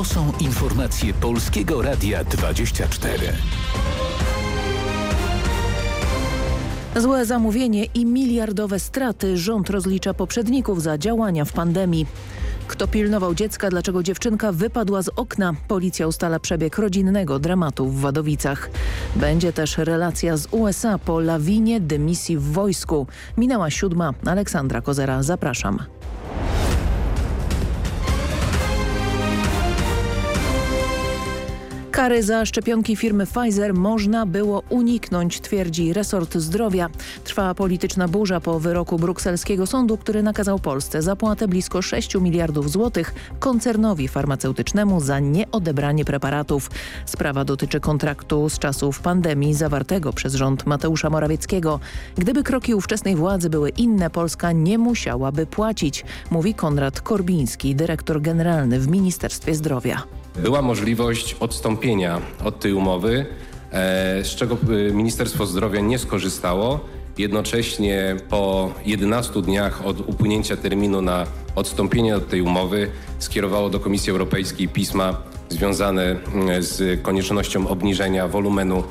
To są informacje Polskiego Radia 24. Złe zamówienie i miliardowe straty rząd rozlicza poprzedników za działania w pandemii. Kto pilnował dziecka, dlaczego dziewczynka wypadła z okna? Policja ustala przebieg rodzinnego dramatu w Wadowicach. Będzie też relacja z USA po lawinie dymisji w wojsku. Minęła siódma. Aleksandra Kozera, zapraszam. Kary za szczepionki firmy Pfizer można było uniknąć, twierdzi resort zdrowia. Trwa polityczna burza po wyroku brukselskiego sądu, który nakazał Polsce zapłatę blisko 6 miliardów złotych koncernowi farmaceutycznemu za nieodebranie preparatów. Sprawa dotyczy kontraktu z czasów pandemii zawartego przez rząd Mateusza Morawieckiego. Gdyby kroki ówczesnej władzy były inne, Polska nie musiałaby płacić, mówi Konrad Korbiński, dyrektor generalny w Ministerstwie Zdrowia. Była możliwość odstąpienia od tej umowy, e, z czego e, Ministerstwo Zdrowia nie skorzystało. Jednocześnie po 11 dniach od upłynięcia terminu na odstąpienie od tej umowy skierowało do Komisji Europejskiej pisma związane mm, z koniecznością obniżenia wolumenu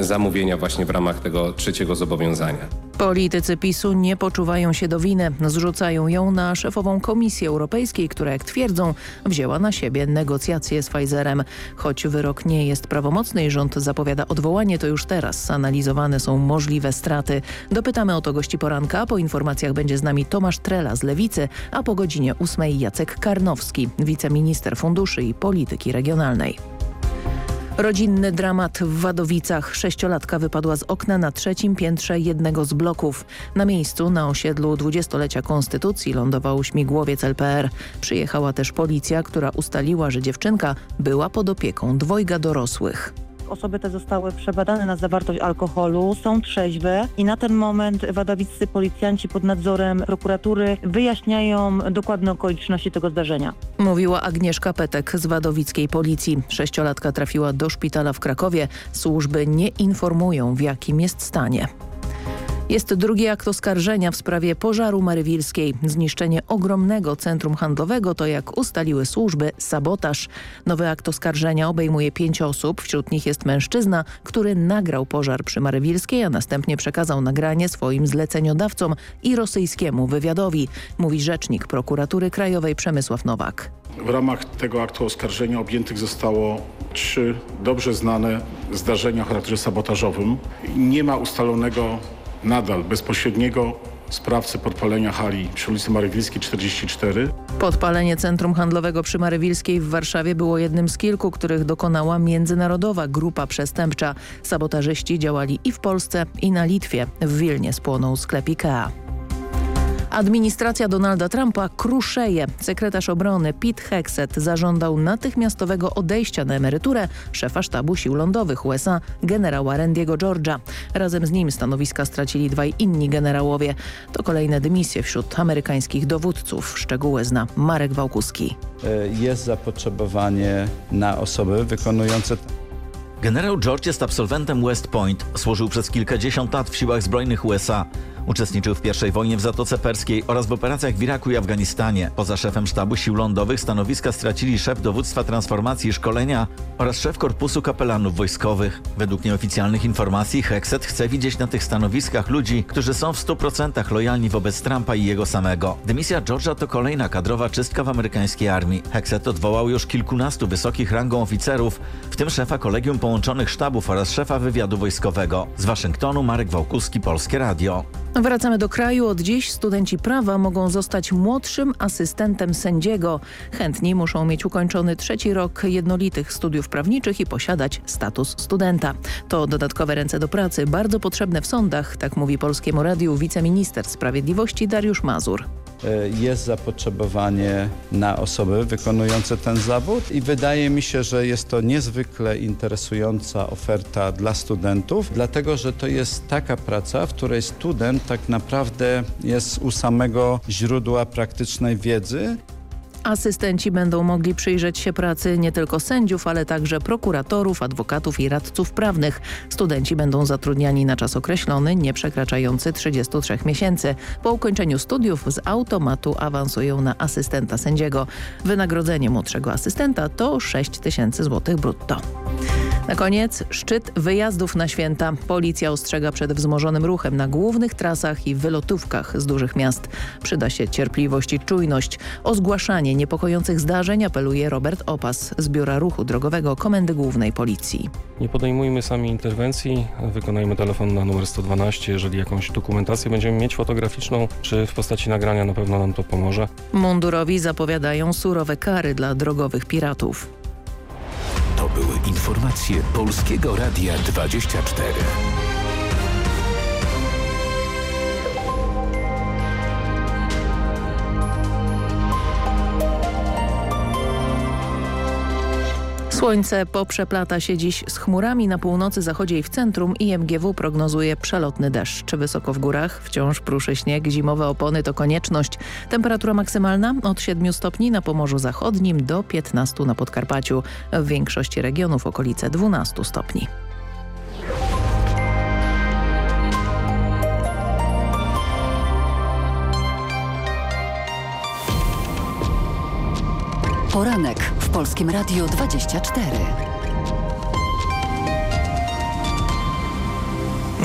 zamówienia właśnie w ramach tego trzeciego zobowiązania. Politycy PiSu nie poczuwają się do winy. Zrzucają ją na szefową Komisji Europejskiej, która jak twierdzą wzięła na siebie negocjacje z Pfizerem. Choć wyrok nie jest prawomocny i rząd zapowiada odwołanie, to już teraz analizowane są możliwe straty. Dopytamy o to gości poranka. Po informacjach będzie z nami Tomasz Trela z Lewicy, a po godzinie 8 Jacek Karnowski, wiceminister funduszy i polityki regionalnej. Rodzinny dramat w Wadowicach. Sześciolatka wypadła z okna na trzecim piętrze jednego z bloków. Na miejscu na osiedlu dwudziestolecia Konstytucji lądował śmigłowiec LPR. Przyjechała też policja, która ustaliła, że dziewczynka była pod opieką dwojga dorosłych. Osoby te zostały przebadane na zawartość alkoholu, są trzeźwe i na ten moment wadowiccy policjanci pod nadzorem prokuratury wyjaśniają dokładne okoliczności tego zdarzenia. Mówiła Agnieszka Petek z wadowickiej policji. Sześciolatka trafiła do szpitala w Krakowie. Służby nie informują w jakim jest stanie. Jest drugi akt oskarżenia w sprawie pożaru marywilskiej. Zniszczenie ogromnego centrum handlowego to jak ustaliły służby sabotaż. Nowy akt oskarżenia obejmuje pięć osób. Wśród nich jest mężczyzna, który nagrał pożar przy Marywilskiej, a następnie przekazał nagranie swoim zleceniodawcom i rosyjskiemu wywiadowi, mówi rzecznik prokuratury krajowej Przemysław Nowak. W ramach tego aktu oskarżenia objętych zostało trzy dobrze znane zdarzenia o charakterze sabotażowym. Nie ma ustalonego nadal bezpośredniego sprawcy podpalenia hali przy ulicy Marywilskiej 44. Podpalenie centrum handlowego przy Marywilskiej w Warszawie było jednym z kilku, których dokonała międzynarodowa grupa przestępcza. Sabotażyści działali i w Polsce i na Litwie. W Wilnie spłonął sklep IKEA. Administracja Donalda Trumpa kruszeje. Sekretarz obrony Pete Hexet zażądał natychmiastowego odejścia na emeryturę szefa sztabu sił lądowych USA, generała Randy'ego George'a. Razem z nim stanowiska stracili dwaj inni generałowie. To kolejne dymisje wśród amerykańskich dowódców. Szczegóły zna Marek Wałkuski. E, jest zapotrzebowanie na osoby wykonujące Generał George jest absolwentem West Point. Służył przez kilkadziesiąt lat w siłach zbrojnych USA. Uczestniczył w I wojnie w Zatoce Perskiej oraz w operacjach w Iraku i Afganistanie. Poza szefem sztabu sił lądowych stanowiska stracili szef dowództwa transformacji i szkolenia oraz szef korpusu kapelanów wojskowych. Według nieoficjalnych informacji Hexet chce widzieć na tych stanowiskach ludzi, którzy są w 100% lojalni wobec Trumpa i jego samego. Dymisja George'a to kolejna kadrowa czystka w amerykańskiej armii. Hexet odwołał już kilkunastu wysokich rangą oficerów, w tym szefa Kolegium Połączonych Sztabów oraz szefa wywiadu wojskowego. Z Waszyngtonu Marek Wałkuski, Polskie Radio. Wracamy do kraju. Od dziś studenci prawa mogą zostać młodszym asystentem sędziego. Chętni muszą mieć ukończony trzeci rok jednolitych studiów prawniczych i posiadać status studenta. To dodatkowe ręce do pracy, bardzo potrzebne w sądach, tak mówi Polskiemu Radiu wiceminister sprawiedliwości Dariusz Mazur. E, jest zapotrzebowanie na osoby wykonujące ten zawód i wydaje mi się, że jest to niezwykle interesująca oferta dla studentów, dlatego że to jest taka praca, w której student tak naprawdę jest u samego źródła praktycznej wiedzy Asystenci będą mogli przyjrzeć się pracy nie tylko sędziów, ale także prokuratorów, adwokatów i radców prawnych. Studenci będą zatrudniani na czas określony, nie przekraczający 33 miesięcy. Po ukończeniu studiów z automatu awansują na asystenta sędziego. Wynagrodzenie młodszego asystenta to 6 tysięcy złotych brutto. Na koniec szczyt wyjazdów na święta. Policja ostrzega przed wzmożonym ruchem na głównych trasach i wylotówkach z dużych miast. Przyda się cierpliwość i czujność. O zgłaszanie niepokojących zdarzeń apeluje Robert Opas z Biura Ruchu Drogowego Komendy Głównej Policji. Nie podejmujmy sami interwencji, wykonajmy telefon na numer 112. Jeżeli jakąś dokumentację będziemy mieć fotograficzną czy w postaci nagrania, na pewno nam to pomoże. Mundurowi zapowiadają surowe kary dla drogowych piratów. To były informacje Polskiego Radia 24. Słońce poprzeplata się dziś z chmurami na północy, zachodzie i w centrum. IMGW prognozuje przelotny deszcz. Wysoko w górach wciąż pruszy śnieg. Zimowe opony to konieczność. Temperatura maksymalna od 7 stopni na Pomorzu Zachodnim do 15 na Podkarpaciu. W większości regionów okolice 12 stopni. Poranek Polskim Radiu 24.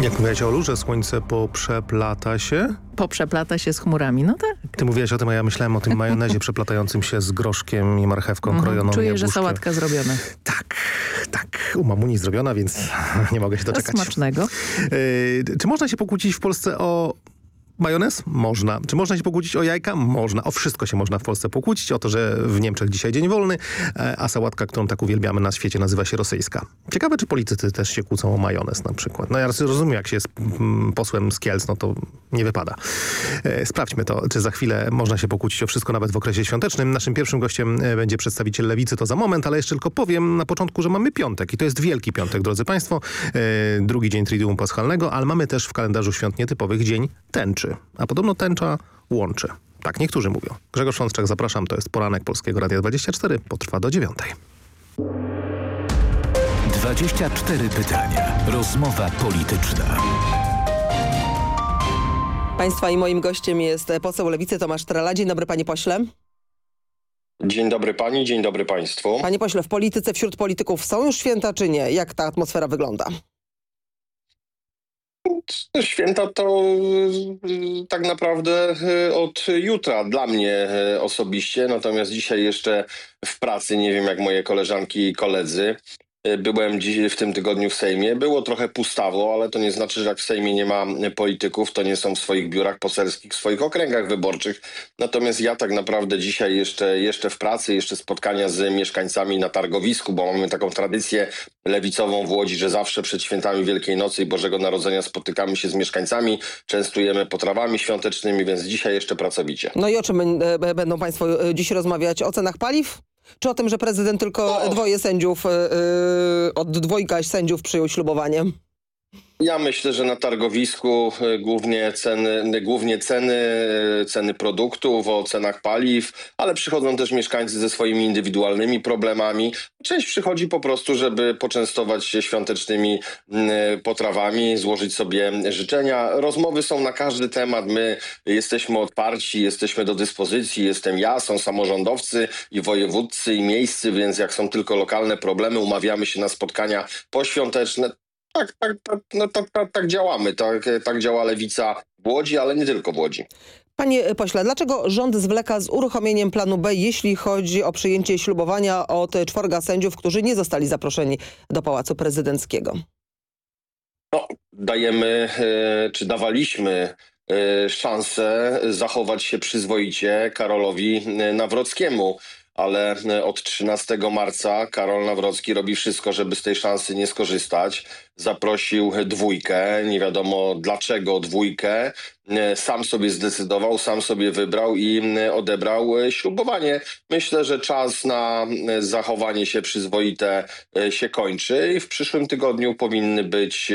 Jak mówiłaś Olu, że słońce poprzeplata się? Poprzeplata się z chmurami, no tak. Ty mówiłaś o tym, a ja myślałem o tym majonezie przeplatającym się z groszkiem i marchewką Mhm. krojoną. Czuję, i że sałatka zrobiona. Tak, tak. U mamuni zrobiona, więc nie mogę się doczekać. Smacznego. Yy, czy można się pokłócić w Polsce o majonez? Można. Czy można się pokłócić o jajka? Można. O wszystko się można w Polsce pokłócić. O to, że w Niemczech dzisiaj dzień wolny, e, a sałatka, którą tak uwielbiamy na świecie, nazywa się rosyjska. Ciekawe, czy politycy też się kłócą o majonez na przykład. No ja rozumiem, jak się jest mm, posłem z Kielc, no to nie wypada. E, Sprawdźmy to, czy za chwilę można się pokłócić o wszystko, nawet w okresie świątecznym. Naszym pierwszym gościem e, będzie przedstawiciel Lewicy, to za moment, ale jeszcze tylko powiem na początku, że mamy piątek i to jest Wielki Piątek, drodzy Państwo. Drugi dzień Triduum Paschalnego, ale mamy też w kalendarzu świąt nietypowych dzień tęczy. A podobno tęcza łączy. Tak niektórzy mówią. Grzegorz Szączek, zapraszam. To jest poranek Polskiego Radia 24. Potrwa do dziewiątej. 24 pytania. Rozmowa polityczna. Państwa i moim gościem jest poseł Lewicy Tomasz Trela. Dzień dobry panie pośle. Dzień dobry pani, dzień dobry państwu. Panie pośle, w polityce wśród polityków są już święta czy nie? Jak ta atmosfera wygląda? Święta to y, tak naprawdę y, od jutra dla mnie y, osobiście, natomiast dzisiaj jeszcze w pracy, nie wiem jak moje koleżanki i koledzy. Y, Byłem w tym tygodniu w Sejmie. Było trochę pustawo, ale to nie znaczy, że jak w Sejmie nie ma polityków, to nie są w swoich biurach poselskich, w swoich okręgach wyborczych. Natomiast ja tak naprawdę dzisiaj jeszcze, jeszcze w pracy, jeszcze spotkania z mieszkańcami na targowisku, bo mamy taką tradycję lewicową w Łodzi, że zawsze przed świętami Wielkiej Nocy i Bożego Narodzenia spotykamy się z mieszkańcami, częstujemy potrawami świątecznymi, więc dzisiaj jeszcze pracowicie. No i o czym e, będą państwo e, dziś rozmawiać? O cenach paliw? Czy o tym, że prezydent tylko No. dwoje sędziów, e, od dwojga sędziów przyjął ślubowanie? Ja myślę, że na targowisku y, głównie ceny, głównie ceny, y, ceny produktów, o cenach paliw, ale przychodzą też mieszkańcy ze swoimi indywidualnymi problemami. Część przychodzi po prostu, żeby poczęstować się świątecznymi y, potrawami, złożyć sobie życzenia. Rozmowy są na każdy temat. My jesteśmy otwarci, jesteśmy do dyspozycji. Jestem ja, są samorządowcy i wojewódcy i miejscy, więc jak są tylko lokalne problemy, umawiamy się na spotkania poświąteczne. Tak, tak, tak, no, tak, tak, tak działamy. Tak, tak działa lewica w Łodzi, ale nie tylko w Łodzi. Panie pośle, dlaczego rząd zwleka z uruchomieniem planu B, jeśli chodzi o przyjęcie ślubowania od czworga sędziów, którzy nie zostali zaproszeni do Pałacu Prezydenckiego? No, dajemy, e, czy dawaliśmy e, szansę zachować się przyzwoicie Karolowi e, Nawrockiemu. Ale od 13 marca Karol Nawrocki robi wszystko, żeby z tej szansy nie skorzystać. Zaprosił dwójkę. Nie wiadomo dlaczego dwójkę. E, Sam sobie zdecydował, sam sobie wybrał i odebrał e, ślubowanie. Myślę, że czas na e, zachowanie się przyzwoite się kończy i w przyszłym tygodniu powinny być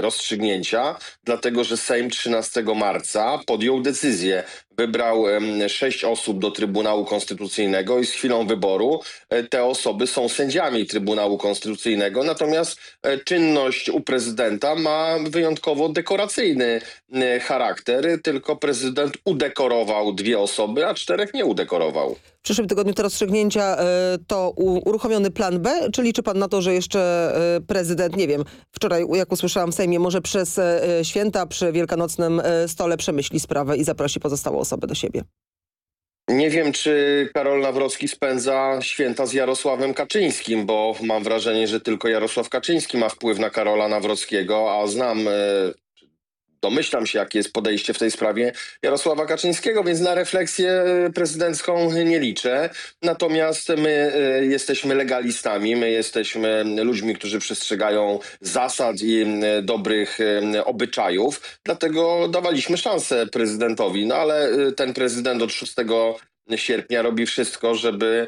rozstrzygnięcia, dlatego że Sejm 13 marca podjął decyzję. Wybrał sześć osób do Trybunału Konstytucyjnego i z chwilą wyboru te osoby są sędziami Trybunału Konstytucyjnego. Natomiast e, czynność u prezydenta ma wyjątkowo dekoracyjny e, charakter, tylko prezydent udekorował dwie osoby, a czterech nie udekorował. W przyszłym tygodniu te rozstrzygnięcia e, to uruchomiony plan B, czy liczy pan na to, że jeszcze e, prezydent, nie wiem, wczoraj jak usłyszałam w Sejmie, może przez święta przy wielkanocnym stole przemyśli sprawę i zaprosi pozostałe osoby do siebie? Nie wiem, czy Karol Nawrocki spędza święta z Jarosławem Kaczyńskim, bo mam wrażenie, że tylko Jarosław Kaczyński ma wpływ na Karola Nawrockiego, a znam, e, domyślam się, jakie jest podejście w tej sprawie Jarosława Kaczyńskiego, więc na refleksję e, prezydencką nie liczę. Natomiast my e, jesteśmy legalistami, my jesteśmy ludźmi, którzy przestrzegają zasad i e, dobrych obyczajów, dlatego dawaliśmy szansę prezydentowi, no ale ten prezydent od 6 sierpnia robi wszystko, żeby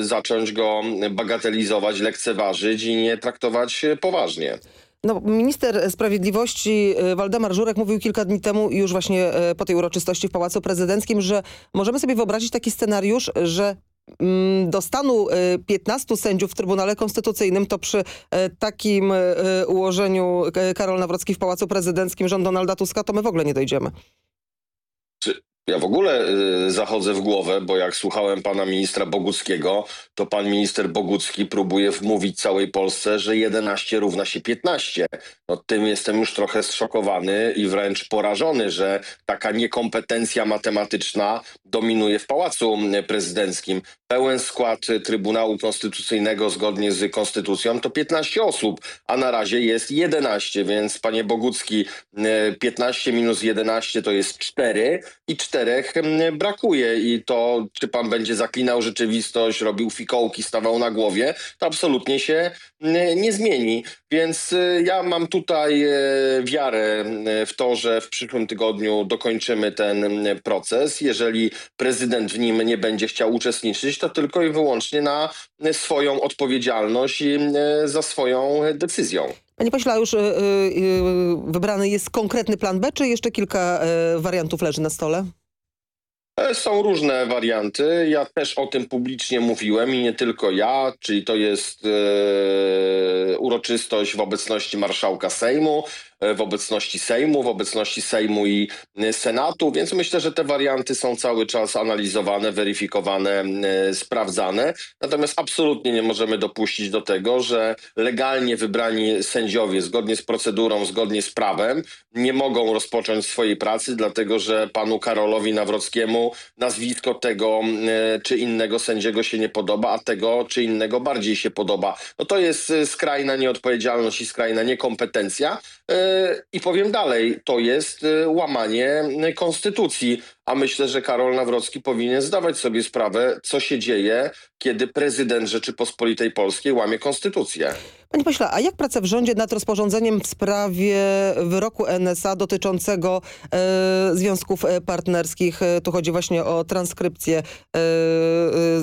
zacząć go bagatelizować, lekceważyć i nie traktować poważnie. No, minister Sprawiedliwości e, Waldemar Żurek mówił kilka dni temu już właśnie e, po tej uroczystości w Pałacu Prezydenckim, że możemy sobie wyobrazić taki scenariusz, że mm, do stanu e, 15 sędziów w Trybunale Konstytucyjnym to przy e, takim e, ułożeniu e, Karol Nawrocki w Pałacu Prezydenckim rząd Donalda Tuska to my w ogóle nie dojdziemy. Ja w ogóle y, zachodzę w głowę, bo jak słuchałem pana ministra Boguckiego, to pan minister Bogucki próbuje wmówić całej Polsce, że 11 równa się 15. No tym jestem już trochę zszokowany i wręcz porażony, że taka niekompetencja matematyczna dominuje w Pałacu Prezydenckim. Pełen skład y, Trybunału Konstytucyjnego zgodnie z konstytucją to 15 osób, a na razie jest 11, więc panie Bogucki y, 15 minus 11 to jest 4 i czterech mm, brakuje i to, czy pan będzie zaklinał rzeczywistość, robił fikołki, stawał na głowie, to absolutnie się nie zmieni. Więc y, ja mam tutaj wiarę w to, że w przyszłym tygodniu dokończymy ten proces. Jeżeli prezydent w nim nie będzie chciał uczestniczyć, to tylko i wyłącznie na swoją odpowiedzialność i mm, za swoją decyzją. Panie pośle, a już y, y, wybrany jest konkretny plan B, czy jeszcze kilka wariantów leży na stole? E, Są różne warianty. Ja też o tym publicznie mówiłem i nie tylko ja, czyli to jest e, uroczystość w obecności marszałka Sejmu, e, w obecności Sejmu, w obecności Sejmu i e, Senatu, więc myślę, że te warianty są cały czas analizowane, weryfikowane, e, sprawdzane. Natomiast absolutnie nie możemy dopuścić do tego, że legalnie wybrani sędziowie, zgodnie z procedurą, zgodnie z prawem, nie mogą rozpocząć swojej pracy, dlatego że panu Karolowi Nawrockiemu nazwisko tego e, czy innego sędziego się nie podoba, a tego czy innego bardziej się podoba. No to jest e, skrajna nieodpowiedzialność i skrajna niekompetencja. I powiem dalej, to jest e, łamanie konstytucji. A myślę, że Karol Nawrocki powinien zdawać sobie sprawę, co się dzieje, kiedy prezydent Rzeczypospolitej Polskiej łamie konstytucję. Panie pośle, a jak praca w rządzie nad rozporządzeniem w sprawie wyroku NSA dotyczącego e, związków e, partnerskich? E, Tu chodzi właśnie o transkrypcję e,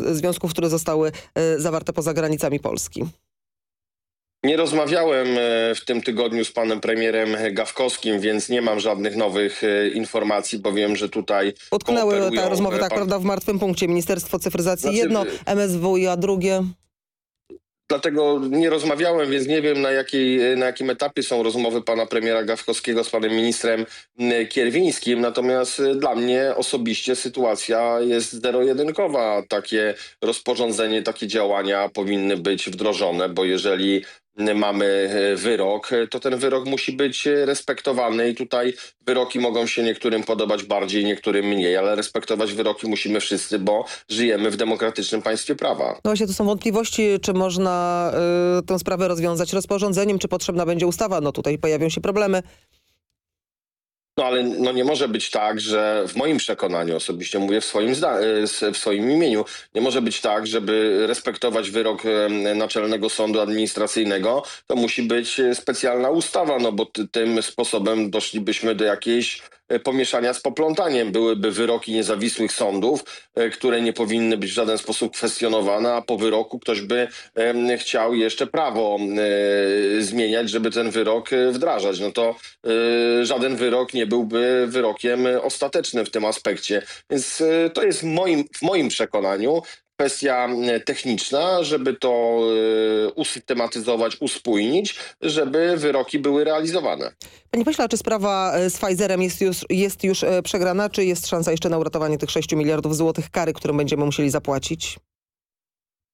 e, związków, które zostały e, zawarte poza granicami Polski. Nie rozmawiałem e, w tym tygodniu z panem premierem Gawkowskim, więc nie mam żadnych nowych e, informacji, bo wiem, że tutaj Utknęły te rozmowy, e, tak pan- prawda, w martwym punkcie. Ministerstwo Cyfryzacji Znaczy, jedno, wy- MSWiA drugie. Dlatego nie rozmawiałem, więc nie wiem na, jakiej, na jakim etapie są rozmowy pana premiera Gawkowskiego z panem ministrem Kierwińskim. Natomiast dla mnie osobiście sytuacja jest zero-jedynkowa. Takie rozporządzenie, takie działania powinny być wdrożone, bo jeżeli mamy y, wyrok, y, to ten wyrok musi być respektowany i tutaj wyroki mogą się niektórym podobać bardziej, niektórym mniej, ale respektować wyroki musimy wszyscy, bo żyjemy w demokratycznym państwie prawa. No właśnie, tu są wątpliwości, czy można y, tę sprawę rozwiązać rozporządzeniem, czy potrzebna będzie ustawa. No tutaj pojawią się problemy. No ale no nie może być tak, że w moim przekonaniu, osobiście mówię w swoim, w swoim imieniu, nie może być tak, żeby respektować wyrok Naczelnego Sądu Administracyjnego, to musi być specjalna ustawa, no bo tym sposobem doszlibyśmy do jakiejś E, pomieszania z poplątaniem. Byłyby wyroki niezawisłych sądów, e, które nie powinny być w żaden sposób kwestionowane, a po wyroku ktoś by chciał jeszcze prawo e, zmieniać, żeby ten wyrok wdrażać. No to żaden wyrok nie byłby wyrokiem ostatecznym w tym aspekcie. Więc to jest moim, w moim przekonaniu kwestia techniczna, żeby to usystematyzować, uspójnić, żeby wyroki były realizowane. Panie pośle, czy sprawa e, z Pfizerem jest już, jest już e, przegrana, czy jest szansa jeszcze na uratowanie tych 6 miliardów złotych kary, którą będziemy musieli zapłacić?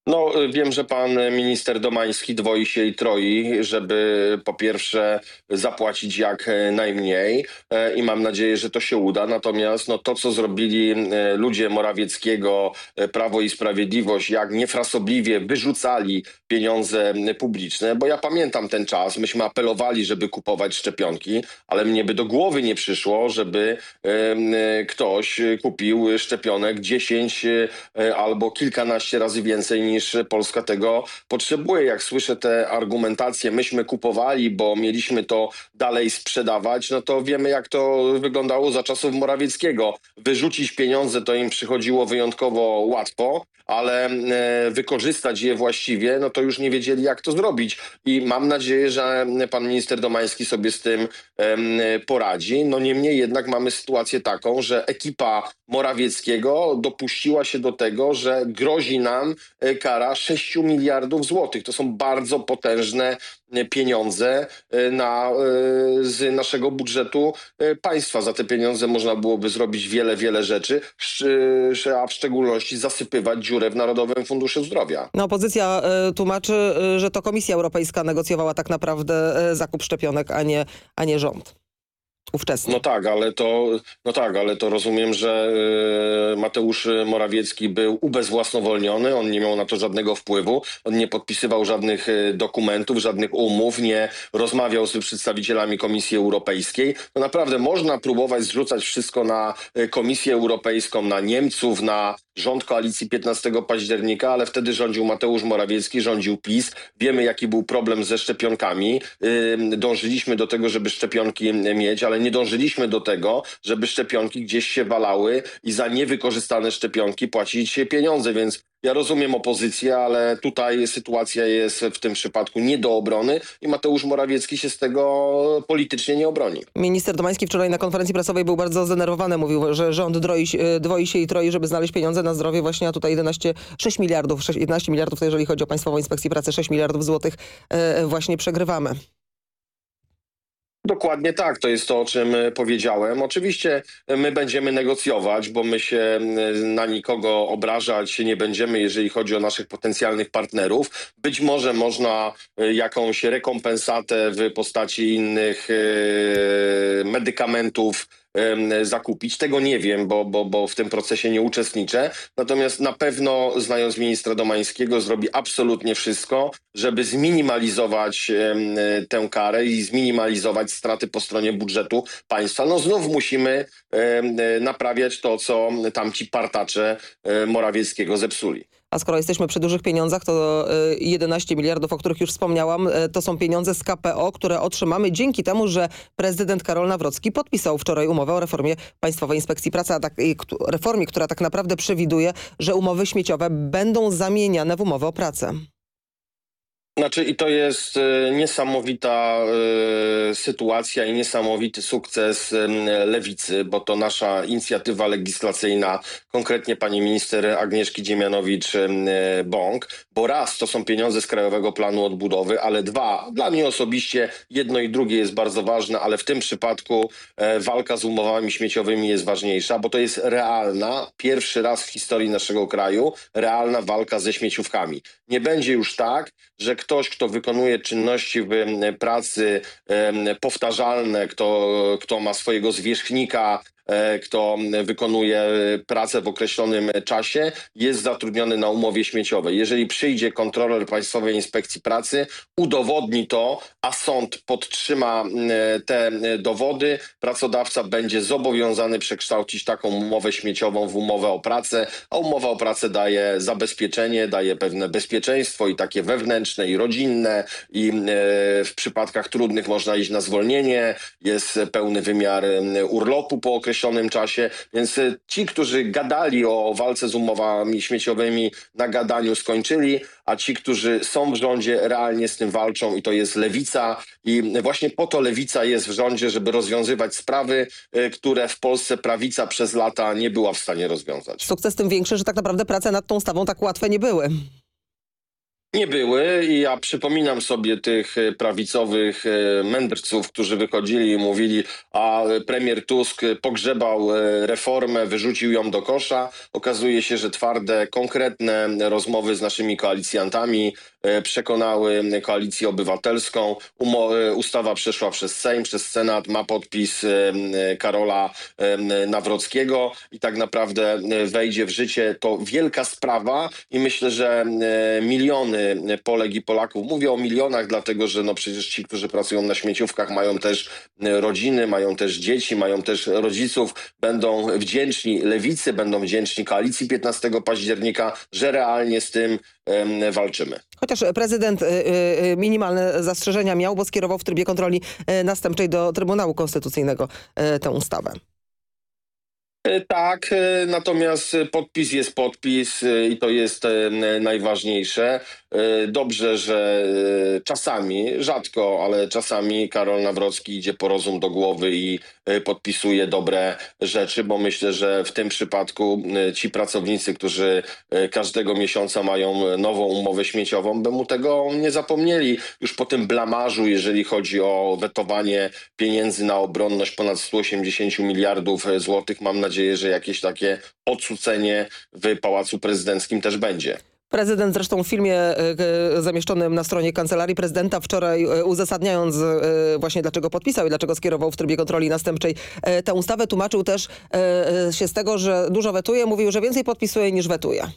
No, wiem, że pan minister Domański dwoi się i troi, żeby po pierwsze zapłacić jak najmniej e, i mam nadzieję, że to się uda. Natomiast no, to, co zrobili e, ludzie Morawieckiego, e, Prawo i Sprawiedliwość, jak niefrasobliwie wyrzucali pieniądze publiczne, bo ja pamiętam ten czas, myśmy apelowali, żeby kupować szczepionki, ale mnie by do głowy nie przyszło, żeby ktoś kupił szczepionek 10 albo kilkanaście razy więcej niż niż Polska tego potrzebuje. Jak słyszę te argumentacje, myśmy kupowali, bo mieliśmy to dalej sprzedawać, no to wiemy jak to wyglądało za czasów Morawieckiego. Wyrzucić pieniądze to im przychodziło wyjątkowo łatwo, ale e, wykorzystać je właściwie, no to już nie wiedzieli jak to zrobić. I mam nadzieję, że pan minister Domański sobie z tym poradzi. No niemniej jednak mamy sytuację taką, że ekipa Morawieckiego dopuściła się do tego, że grozi nam e, kara 6 miliardów złotych. To są bardzo potężne e, pieniądze e, na, z naszego budżetu państwa. Za te pieniądze można byłoby zrobić wiele, wiele rzeczy, a w szczególności zasypywać dziurę w Narodowym Funduszu Zdrowia. No, opozycja tłumaczy, że to Komisja Europejska negocjowała tak naprawdę zakup szczepionek, a nie, a nie rząd ówczesny. No tak, ale to, no tak, ale to rozumiem, że e, Mateusz Morawiecki był ubezwłasnowolniony, on nie miał na to żadnego wpływu, on nie podpisywał żadnych e, dokumentów, żadnych umów, nie rozmawiał z przedstawicielami Komisji Europejskiej. No naprawdę można próbować zrzucać wszystko na e, Komisję Europejską, na Niemców, na rząd koalicji 15 października, ale wtedy rządził Mateusz Morawiecki, rządził PiS. Wiemy, jaki był problem ze szczepionkami. Dążyliśmy do tego, żeby szczepionki mieć, ale nie dążyliśmy do tego, żeby szczepionki gdzieś się walały i za niewykorzystane szczepionki płacić pieniądze, więc ja rozumiem opozycję, ale tutaj sytuacja jest w tym przypadku nie do obrony i Mateusz Morawiecki się z tego politycznie nie obroni. Minister Domański wczoraj na konferencji prasowej był bardzo zdenerwowany. Mówił, że rząd droi, dwoi się i troi, żeby znaleźć pieniądze na zdrowie właśnie, a tutaj 11, 6 miliardów, 6, 11 miliardów, to jeżeli chodzi o Państwową Inspekcję Pracy, 6 miliardów złotych e, właśnie przegrywamy. Dokładnie tak, to jest to, o czym e, powiedziałem. Oczywiście e, my będziemy negocjować, bo my się e, na nikogo obrażać nie będziemy, jeżeli chodzi o naszych potencjalnych partnerów. Być może można jakąś rekompensatę w postaci innych medykamentów zakupić. Tego nie wiem, bo, bo, bo w tym procesie nie uczestniczę. Natomiast na pewno, znając ministra Domańskiego, zrobi absolutnie wszystko, żeby zminimalizować tę karę i zminimalizować straty po stronie budżetu państwa. No znów musimy naprawiać to, co tamci partacze Morawieckiego zepsuli. A skoro jesteśmy przy dużych pieniądzach, to 11 y, miliardów, o których już wspomniałam, y, to są pieniądze z KPO, które otrzymamy dzięki temu, że prezydent Karol Nawrocki podpisał wczoraj umowę o reformie Państwowej Inspekcji Pracy, a tak, reformie, która tak naprawdę przewiduje, że umowy śmieciowe będą zamieniane w umowę o pracę. Znaczy i to jest y, niesamowita y, sytuacja i niesamowity sukces Lewicy, bo to nasza inicjatywa legislacyjna, konkretnie pani minister Agnieszki Dziemianowicz-Bąk, bo raz to są pieniądze z Krajowego Planu Odbudowy, ale dwa, dla mnie osobiście jedno i drugie jest bardzo ważne, ale w tym przypadku e, walka z umowami śmieciowymi jest ważniejsza, bo to jest realna, pierwszy raz w historii naszego kraju, realna walka ze śmieciówkami. Nie będzie już tak, że ktoś, kto wykonuje czynności w pracy powtarzalne, kto, kto ma swojego zwierzchnika e, kto wykonuje pracę w określonym czasie, jest zatrudniony na umowie śmieciowej. Jeżeli przyjdzie kontroler Państwowej Inspekcji Pracy, udowodni to, a sąd podtrzyma e, te dowody, pracodawca będzie zobowiązany przekształcić taką umowę śmieciową w umowę o pracę, a umowa o pracę daje zabezpieczenie, daje pewne bezpieczeństwo i takie wewnętrzne i rodzinne i e, w przypadkach trudnych można iść na zwolnienie, jest pełny wymiar e, urlopu po określonym czasie, więc e, ci, którzy gadali o walce z umowami śmieciowymi na gadaniu skończyli, a ci, którzy są w rządzie realnie z tym walczą i to jest lewica i właśnie po to lewica jest w rządzie, żeby rozwiązywać sprawy, które w Polsce prawica przez lata nie była w stanie rozwiązać. Sukces tym większy, że tak naprawdę prace nad tą ustawą tak łatwe nie były. Nie były i ja przypominam sobie tych e, prawicowych e, mędrców, którzy wychodzili i mówili, a premier Tusk pogrzebał e, reformę, wyrzucił ją do kosza. Okazuje się, że twarde, konkretne rozmowy z naszymi koalicjantami przekonały koalicję obywatelską. Ustawa przeszła przez Sejm, przez Senat, ma podpis Karola Nawrockiego i tak naprawdę wejdzie w życie. To wielka sprawa i myślę, że miliony Polek i Polaków. Mówię o milionach, dlatego że no przecież ci, którzy pracują na śmieciówkach mają też e, rodziny, mają też dzieci, mają też rodziców, będą wdzięczni lewicy, będą wdzięczni koalicji 15 października, że realnie z tym walczymy. Chociaż prezydent y, y, minimalne zastrzeżenia miał, bo skierował w trybie kontroli y, następczej do Trybunału Konstytucyjnego tę ustawę. Tak, natomiast podpis jest podpis i to jest najważniejsze. Dobrze, że czasami, rzadko, ale czasami Karol Nawrocki idzie po rozum do głowy i podpisuje dobre rzeczy, bo myślę, że w tym przypadku ci pracownicy, którzy każdego miesiąca mają nową umowę śmieciową, by mu tego nie zapomnieli. Już po tym blamarzu, jeżeli chodzi o wetowanie pieniędzy na obronność ponad 180 miliardów złotych, mam nadzieję, że jakieś takie odsucenie w Pałacu Prezydenckim też będzie. Prezydent zresztą w filmie e, e, zamieszczonym na stronie Kancelarii Prezydenta wczoraj e, uzasadniając właśnie dlaczego podpisał i dlaczego skierował w trybie kontroli następczej tę ustawę tłumaczył też się z tego, że dużo wetuje. Mówił, że więcej podpisuje niż wetuje.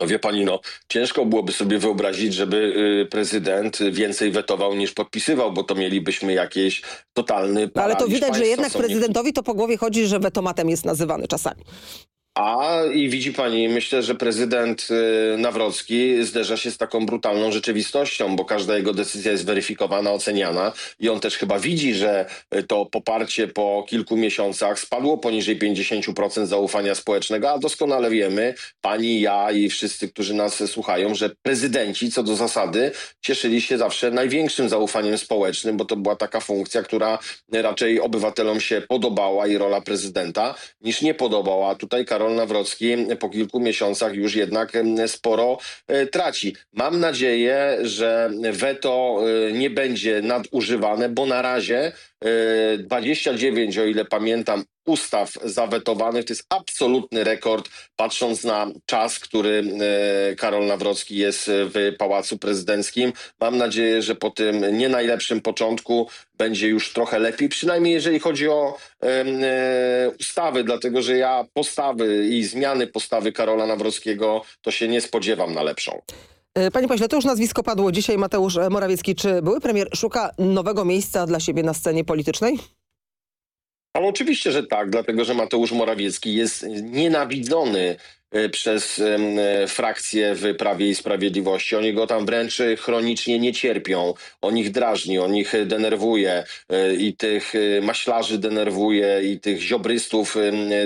No wie pani, no ciężko byłoby sobie wyobrazić, żeby y, prezydent więcej wetował niż podpisywał, bo to mielibyśmy jakieś totalny no, Ale to widać, że jednak prezydentowi to po głowie chodzi, że wetomatem jest nazywany czasami. A i widzi pani, myślę, że prezydent y, Nawrocki zderza się z taką brutalną rzeczywistością, bo każda jego decyzja jest weryfikowana, oceniana i on też chyba widzi, że y, to poparcie po kilku miesiącach spadło poniżej 50% zaufania społecznego, a doskonale wiemy, pani, ja i wszyscy, którzy nas słuchają, że prezydenci co do zasady cieszyli się zawsze największym zaufaniem społecznym, bo to była taka funkcja, która raczej obywatelom się podobała i rola prezydenta, niż nie podobała. Tutaj Karol Karol Nawrocki po kilku miesiącach już jednak sporo e, traci. Mam nadzieję, że weto e, nie będzie nadużywane, bo na razie 29, e, o ile pamiętam, ustaw zawetowanych. To jest absolutny rekord, patrząc na czas, który Karol Nawrocki jest w Pałacu Prezydenckim. Mam nadzieję, że po tym nie najlepszym początku będzie już trochę lepiej, przynajmniej jeżeli chodzi o e, ustawy, dlatego że ja postawy i zmiany postawy Karola Nawrockiego to się nie spodziewam na lepszą. E, panie pośle, to już nazwisko padło dzisiaj. Mateusz Morawiecki. Czy były premier szuka nowego miejsca dla siebie na scenie politycznej? Ale oczywiście, że tak, dlatego że Mateusz Morawiecki jest nienawidzony przez e, frakcje w Prawie i Sprawiedliwości. Oni go tam wręcz chronicznie nie cierpią. On ich drażni, on ich denerwuje e, i tych maślarzy denerwuje i tych ziobrystów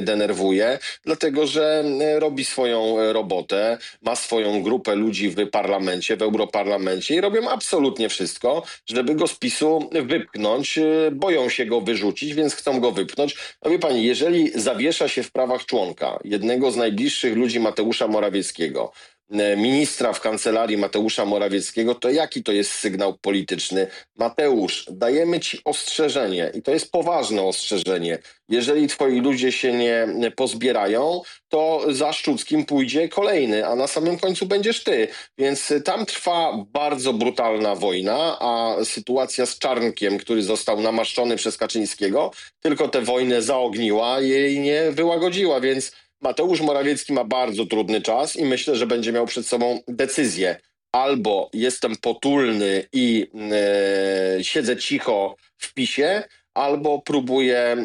denerwuje, dlatego że robi swoją robotę, ma swoją grupę ludzi w parlamencie, w Europarlamencie i robią absolutnie wszystko, żeby go z PiSu wypchnąć. Boją się go wyrzucić, więc chcą go wypchnąć. No wie pani, jeżeli zawiesza się w prawach członka jednego z najbliższych ludzi Mateusza Morawieckiego, e, ministra w kancelarii Mateusza Morawieckiego, to jaki to jest sygnał polityczny? Mateusz, dajemy ci ostrzeżenie i to jest poważne ostrzeżenie. Jeżeli twoi ludzie się nie pozbierają, to za Szczuckim pójdzie kolejny, a na samym końcu będziesz ty. Więc tam trwa bardzo brutalna wojna, a sytuacja z Czarnkiem, który został namaszczony przez Kaczyńskiego, tylko tę wojnę zaogniła jej nie wyłagodziła, więc Mateusz Morawiecki ma bardzo trudny czas i myślę, że będzie miał przed sobą decyzję. Albo jestem potulny i e, siedzę cicho w PiSie, albo próbuję e,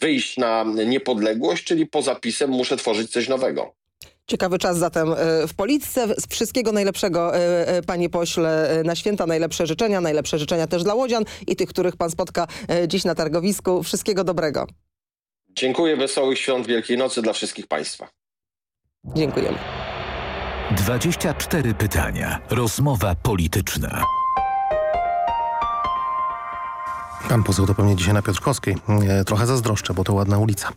wyjść na niepodległość, czyli poza PiSem muszę tworzyć coś nowego. Ciekawy czas zatem e, w Polityce. Wszystkiego najlepszego, panie pośle, na święta. Najlepsze życzenia, najlepsze życzenia też dla Łodzian i tych, których pan spotka dziś na targowisku. Wszystkiego dobrego. Dziękuję, wesołych świąt Wielkiej Nocy dla wszystkich państwa. Dziękujemy. 24 pytania. Rozmowa polityczna. Pan poseł to pewnie dzisiaj na Piotrkowskiej. Trochę zazdroszczę, bo to ładna ulica.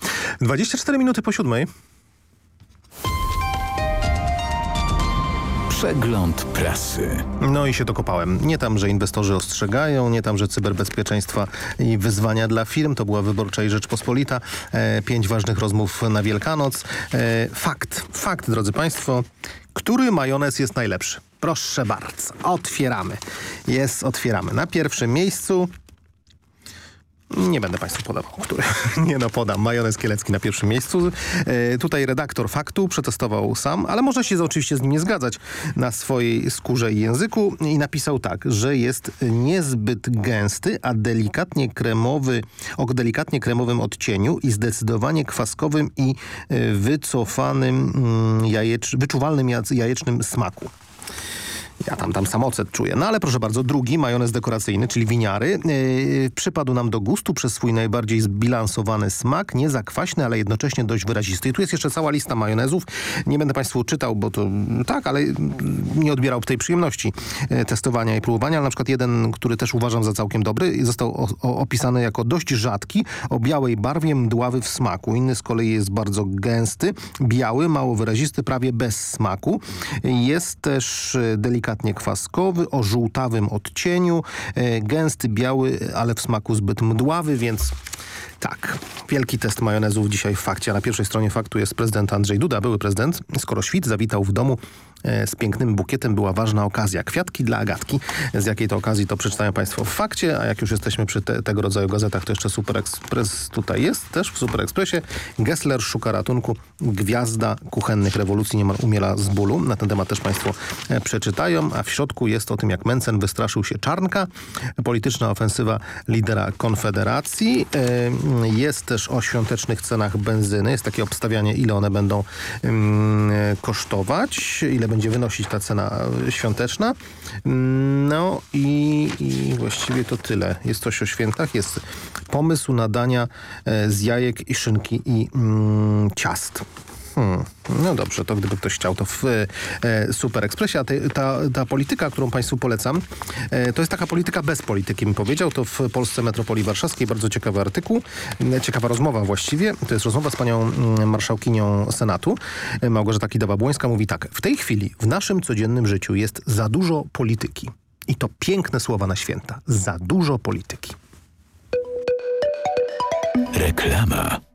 24 minuty po siódmej. Przegląd prasy. No i się dokopałem. Nie tam, że inwestorzy ostrzegają, nie tam, że cyberbezpieczeństwa i wyzwania dla firm. To była Wyborcza i Rzeczpospolita. E, pięć ważnych rozmów na Wielkanoc. E, fakt, fakt, drodzy Państwo. Który majonez jest najlepszy? Proszę bardzo. Otwieramy. Jest, otwieramy. Na pierwszym miejscu nie będę Państwu podawał, który. Nie no, podam. Majonez Kielecki na pierwszym miejscu. E, tutaj redaktor Faktu przetestował sam, ale można się oczywiście z nim nie zgadzać na swojej skórze i języku i napisał tak, że jest niezbyt gęsty, a delikatnie kremowy, o delikatnie kremowym odcieniu i zdecydowanie kwaskowym i e, wycofanym, mm, jajecz, wyczuwalnym jajecznym smaku. Ja tam, tam samocet czuję. No ale proszę bardzo, drugi majonez dekoracyjny, czyli winiary, yy, przypadł nam do gustu przez swój najbardziej zbilansowany smak, nie zakwaśny, ale jednocześnie dość wyrazisty. I tu jest jeszcze cała lista majonezów. Nie będę Państwu czytał, bo to tak, ale nie odbierał tej przyjemności yy, testowania i próbowania. Ale na przykład jeden, który też uważam za całkiem dobry, został o, o, opisany jako dość rzadki, o białej barwie, mdławy w smaku. Inny z kolei jest bardzo gęsty, biały, mało wyrazisty, prawie bez smaku. Jest też y, delikatny delikatnie kwaskowy, o żółtawym odcieniu, e, gęsty, biały, ale w smaku zbyt mdławy, więc tak, wielki test majonezów dzisiaj w fakcie. A na pierwszej stronie faktu jest prezydent Andrzej Duda, były prezydent. Skoro świt zawitał w domu e, z pięknym bukietem, była ważna okazja. Kwiatki dla Agatki. Z jakiej to okazji to przeczytają Państwo w fakcie, a jak już jesteśmy przy te, tego rodzaju gazetach, to jeszcze Super Express tutaj jest, też w Super Expressie. Gessler szuka ratunku. Gwiazda kuchennych rewolucji nie umiera z bólu. Na ten temat też Państwo e, przeczytają, a w środku jest o tym, jak Mencen wystraszył się Czarnka. Polityczna ofensywa lidera Konfederacji. Jest też o świątecznych cenach benzyny. Jest takie obstawianie, ile one będą kosztować, ile będzie wynosić ta cena świąteczna. No i, i właściwie to tyle. Jest coś o świętach. Jest pomysł nadania e, z jajek i szynki i mm, ciast. Hmm. No dobrze, to gdyby ktoś chciał, to w e, Super Expressie. A te, ta, ta polityka, którą Państwu polecam, e, to jest taka polityka bez polityki, bym powiedział. To w Polsce Metropolii Warszawskiej bardzo ciekawy artykuł, e, ciekawa rozmowa właściwie. To jest rozmowa z panią marszałkinią Senatu, e, Małgorzata Kidawa-Błońska. Mówi tak, w tej chwili w naszym codziennym życiu jest za dużo polityki. I to piękne słowa na święta. Za dużo polityki. Reklama.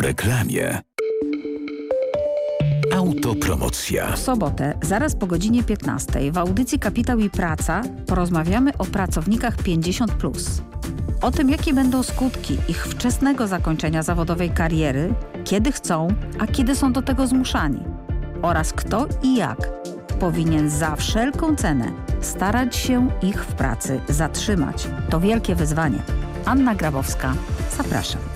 Reklamie. Autopromocja. W sobotę, zaraz po godzinie 15 w audycji Kapitał i Praca porozmawiamy o pracownikach 50+. O tym, jakie będą skutki ich wczesnego zakończenia zawodowej kariery, kiedy chcą, a kiedy są do tego zmuszani. Oraz kto i jak powinien za wszelką cenę starać się ich w pracy zatrzymać. To wielkie wyzwanie. Anna Grabowska, zapraszam.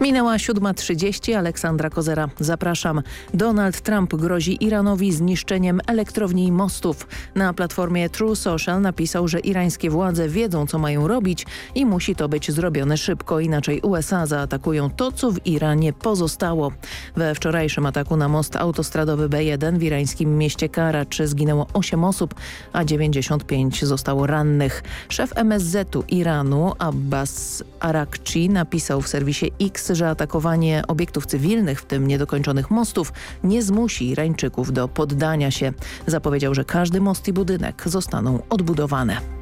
Minęła 7.30, Aleksandra Kozera. Zapraszam. Donald Trump grozi Iranowi zniszczeniem elektrowni i mostów. Na platformie True Social napisał, że irańskie władze wiedzą, co mają robić i musi to być zrobione szybko, inaczej USA zaatakują to, co w Iranie pozostało. We wczorajszym ataku na most autostradowy B1 w irańskim mieście Karacz zginęło 8 osób, a 95 zostało rannych. Szef MSZ-u Iranu Abbas Arakci napisał w serwisie X, że atakowanie obiektów cywilnych, w tym niedokończonych mostów, nie zmusi Irańczyków do poddania się. Zapowiedział, że każdy most i budynek zostaną odbudowane.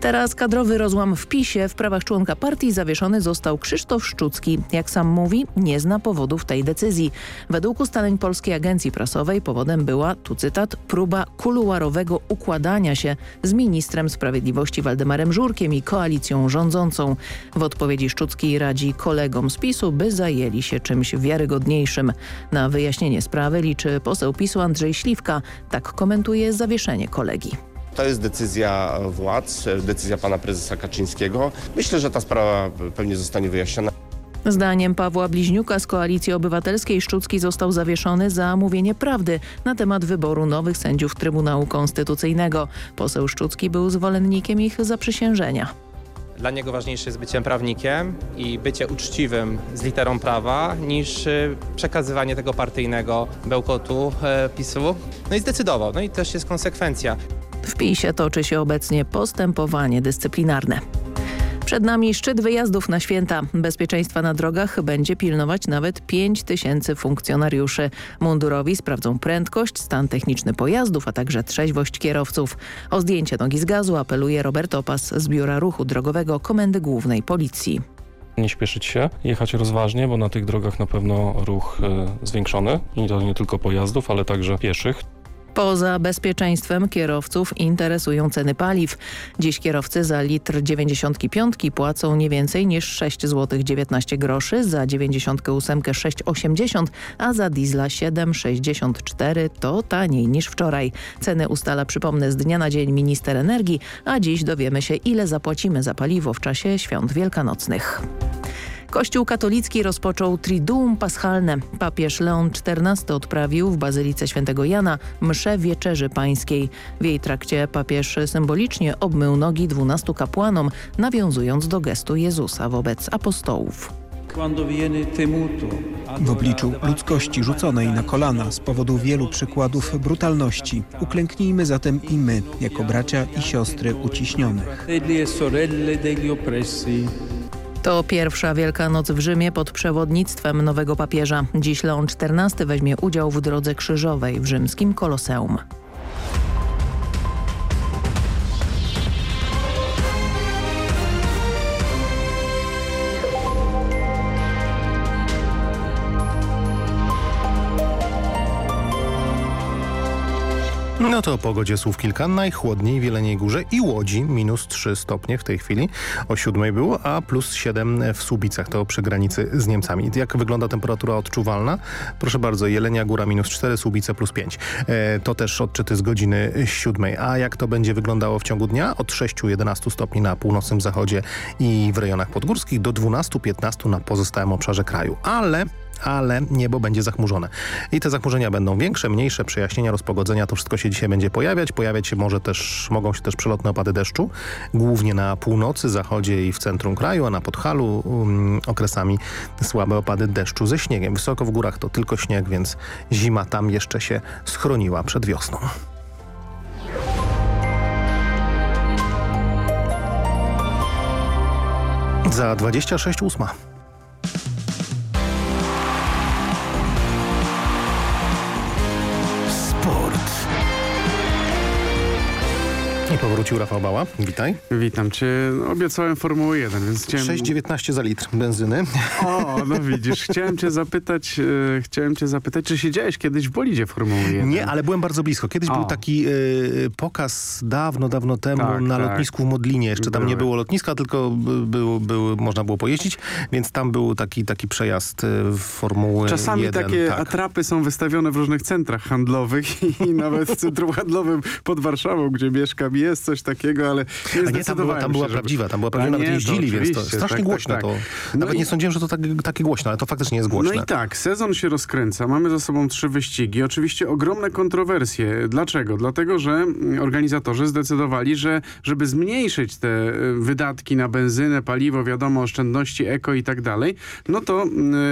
Teraz kadrowy rozłam w PiSie. W prawach członka partii zawieszony został Krzysztof Szczucki. Jak sam mówi, nie zna powodów tej decyzji. Według ustaleń Polskiej Agencji Prasowej powodem była, tu cytat, próba kuluarowego układania się z ministrem sprawiedliwości Waldemarem Żurkiem i koalicją rządzącą. W odpowiedzi Szczucki radzi kolegom z PiSu, by zajęli się czymś wiarygodniejszym. Na wyjaśnienie sprawy liczy poseł PiSu Andrzej Śliwka. Tak komentuje zawieszenie kolegi. To jest decyzja władz, decyzja pana prezesa Kaczyńskiego. Myślę, że ta sprawa pewnie zostanie wyjaśniona. Zdaniem Pawła Bliźniuka z Koalicji Obywatelskiej Szczucki został zawieszony za mówienie prawdy na temat wyboru nowych sędziów Trybunału Konstytucyjnego. Poseł Szczucki był zwolennikiem ich zaprzysiężenia. Dla niego ważniejsze jest bycie prawnikiem i bycie uczciwym z literą prawa niż y, przekazywanie tego partyjnego bełkotu e, PiSu. No i zdecydował, no i też jest konsekwencja. W PiSie toczy się obecnie postępowanie dyscyplinarne. Przed nami szczyt wyjazdów na święta. Bezpieczeństwa na drogach będzie pilnować nawet 5 tysięcy funkcjonariuszy. Mundurowi sprawdzą prędkość, stan techniczny pojazdów, a także trzeźwość kierowców. O zdjęcie nogi z gazu apeluje Robert Opas z Biura Ruchu Drogowego Komendy Głównej Policji nie śpieszyć się, jechać rozważnie, bo na tych drogach na pewno ruch y, zwiększony i to nie tylko pojazdów, ale także pieszych. Poza bezpieczeństwem kierowców interesują ceny paliw. Dziś kierowcy za litr 95 płacą nie więcej niż 6 zł 19 groszy, za 98 6,80, a za diesla 7,64 to taniej niż wczoraj. Ceny ustala, przypomnę, z dnia na dzień minister energii, a dziś dowiemy się ile zapłacimy za paliwo w czasie świąt wielkanocnych. Kościół katolicki rozpoczął Triduum Paschalne. Papież Leon XIV odprawił w Bazylice Świętego Jana mszę Wieczerzy Pańskiej. W jej trakcie papież symbolicznie obmył nogi dwunastu kapłanom, nawiązując do gestu Jezusa wobec apostołów. W obliczu ludzkości rzuconej na kolana z powodu wielu przykładów brutalności uklęknijmy zatem i my, jako bracia i siostry uciśnionych. To pierwsza Wielkanoc w Rzymie pod przewodnictwem nowego papieża. Dziś Leon XIV weźmie udział w Drodze Krzyżowej w rzymskim Koloseum. No to o pogodzie słów kilka. Najchłodniej w Jeleniej Górze i Łodzi minus 3 stopnie w tej chwili. O siódmej było, a plus 7 w Słubicach, to przy granicy z Niemcami. Jak wygląda temperatura odczuwalna? Proszę bardzo, Jelenia Góra minus 4, Słubice plus 5. E, to też odczyty z godziny siódmej. A jak to będzie wyglądało w ciągu dnia? Od 6-11 stopni na północnym zachodzie i w rejonach podgórskich do 12-15 na pozostałym obszarze kraju. Ale ale niebo będzie zachmurzone. I te zachmurzenia będą większe, mniejsze, przejaśnienia, rozpogodzenia, to wszystko się dzisiaj będzie pojawiać. Pojawiać się może też, mogą się też przelotne opady deszczu, głównie na północy, zachodzie i w centrum kraju, a na Podhalu um, okresami słabe opady deszczu ze śniegiem. Wysoko w górach to tylko śnieg, więc zima tam jeszcze się schroniła przed wiosną. Za 26 ósma. Powrócił Rafał Bała. Witaj. Witam cię. Obiecałem Formułę 1, więc chciałem... 6,19 za litr benzyny. O, no widzisz. Chciałem cię zapytać, e, chciałem cię zapytać, czy siedziałeś kiedyś w bolidzie Formuły 1? Nie, ale byłem bardzo blisko. Kiedyś o. był taki e, pokaz dawno, dawno temu tak, na tak. lotnisku w Modlinie. Jeszcze tam Były. nie było lotniska, tylko był, był, można było pojeździć, więc tam był taki, taki przejazd e, Formuły Czasami 1. takie tak. atrapy są wystawione w różnych centrach handlowych i nawet w centrum handlowym pod Warszawą, gdzie mieszkam, jest coś takiego, ale nie, A nie tam była, tam była się, prawdziwa, tam była prawdziwa, nawet jeździli, więc to strasznie tak, głośno tak, tak. to. No nawet i... nie sądziłem, że to tak, takie głośno, ale to faktycznie jest głośne. No i tak, sezon się rozkręca, mamy za sobą trzy wyścigi, oczywiście ogromne kontrowersje. Dlaczego? Dlatego, że organizatorzy zdecydowali, że żeby zmniejszyć te e, wydatki na benzynę, paliwo, wiadomo, oszczędności eko i tak dalej, no to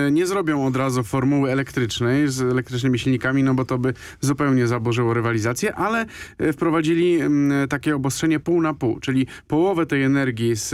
y, nie zrobią od razu formuły elektrycznej z elektrycznymi silnikami, no bo to by zupełnie zaburzyło rywalizację, ale y, wprowadzili y, takie obostrzenie pół na pół, czyli połowę tej energii z,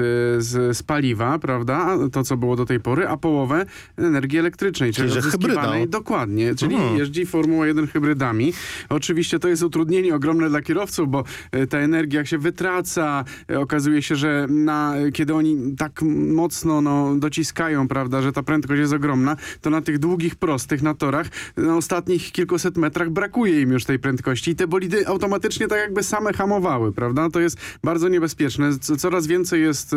z, z, paliwa, prawda, to co było do tej pory, a połowę energii elektrycznej, czyli, czyli hybryda. Dokładnie, czyli hmm. jeździ Formuła 1 hybrydami. Oczywiście to jest utrudnienie ogromne dla kierowców, bo e, ta energia się wytraca, e, okazuje się, że na, kiedy oni tak mocno no, dociskają, prawda, że ta prędkość jest ogromna, to na tych długich, prostych, na torach, na ostatnich kilkuset metrach brakuje im już tej prędkości i te bolidy automatycznie tak jakby same hamowały, prawda? To jest bardzo niebezpieczne. Coraz więcej jest y,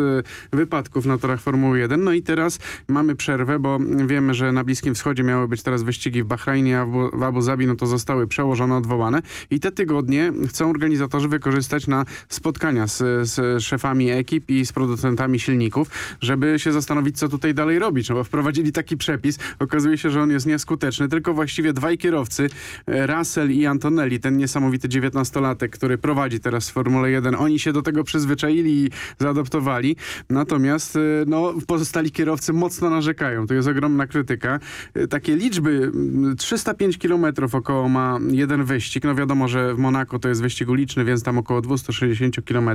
wypadków na torach Formuły 1. No i teraz mamy przerwę, bo wiemy, że na Bliskim Wschodzie miały być teraz wyścigi w Bahrajnie, a w Abu Zabi no to zostały przełożone, odwołane. I te tygodnie chcą organizatorzy wykorzystać na spotkania z, z szefami ekip i z producentami silników, żeby się zastanowić, co tutaj dalej robić. No bo wprowadzili taki przepis. Okazuje się, że on jest nieskuteczny. Tylko właściwie dwaj kierowcy, e, Russell i Antonelli, ten niesamowity 19-latek, który prowadzi teraz Formułę 1, oni się do tego przyzwyczaili i zaadoptowali. Natomiast y, no, pozostali kierowcy mocno narzekają. To jest ogromna krytyka. Y, takie liczby, 305 mm, km około ma jeden wyścig. No wiadomo, że w Monako to jest wyścig uliczny, więc tam około 260 km.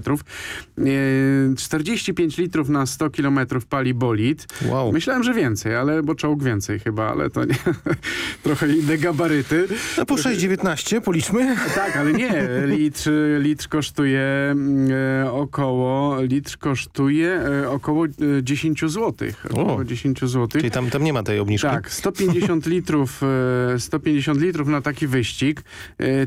45 litrów na 100 km pali bolid. Wow. Myślałem, że więcej, ale bo czołg więcej chyba, ale to nie. Trochę inne gabaryty. No po 6,19 policzmy. Tak, ale nie. Litr, litr kosztuje E, około, litr kosztuje e, około 10 zł. Około 10 zł. Czyli tam, tam nie ma tej obniżki? Tak, 150 litrów, 150 e, litrów na taki wyścig,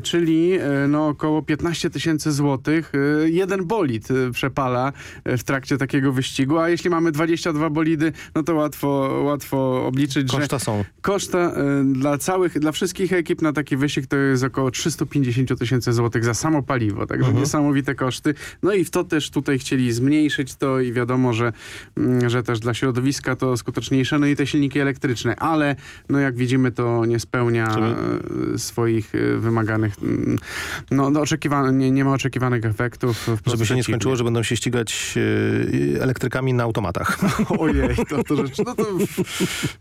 czyli no około 15 tysięcy złotych. Jeden bolid przepala w trakcie takiego wyścigu, a jeśli mamy 22 bolidy, no to łatwo, łatwo obliczyć, koszta są. koszta dla całych, dla wszystkich ekip na taki wyścig to jest około 350 tysięcy złotych za samo paliwo, także mhm. niesamowite koszty. No i w to też tutaj chcieli zmniejszyć to i wiadomo, że, mm, że też dla środowiska to skuteczniejsze, no i te silniki elektryczne, ale no jak widzimy to nie spełnia Czyli... E, swoich e, wymaganych, mm, no, no oczekiwa nie, nie ma oczekiwanych efektów. Żeby się nie skończyło, że będą się ścigać e, elektrykami na automatach. Ojej, to, to rzecz, no to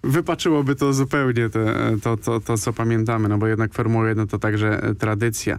wypaczyłoby to zupełnie te, to, to, to, co pamiętamy, no bo jednak Formuła 1 to także tradycja.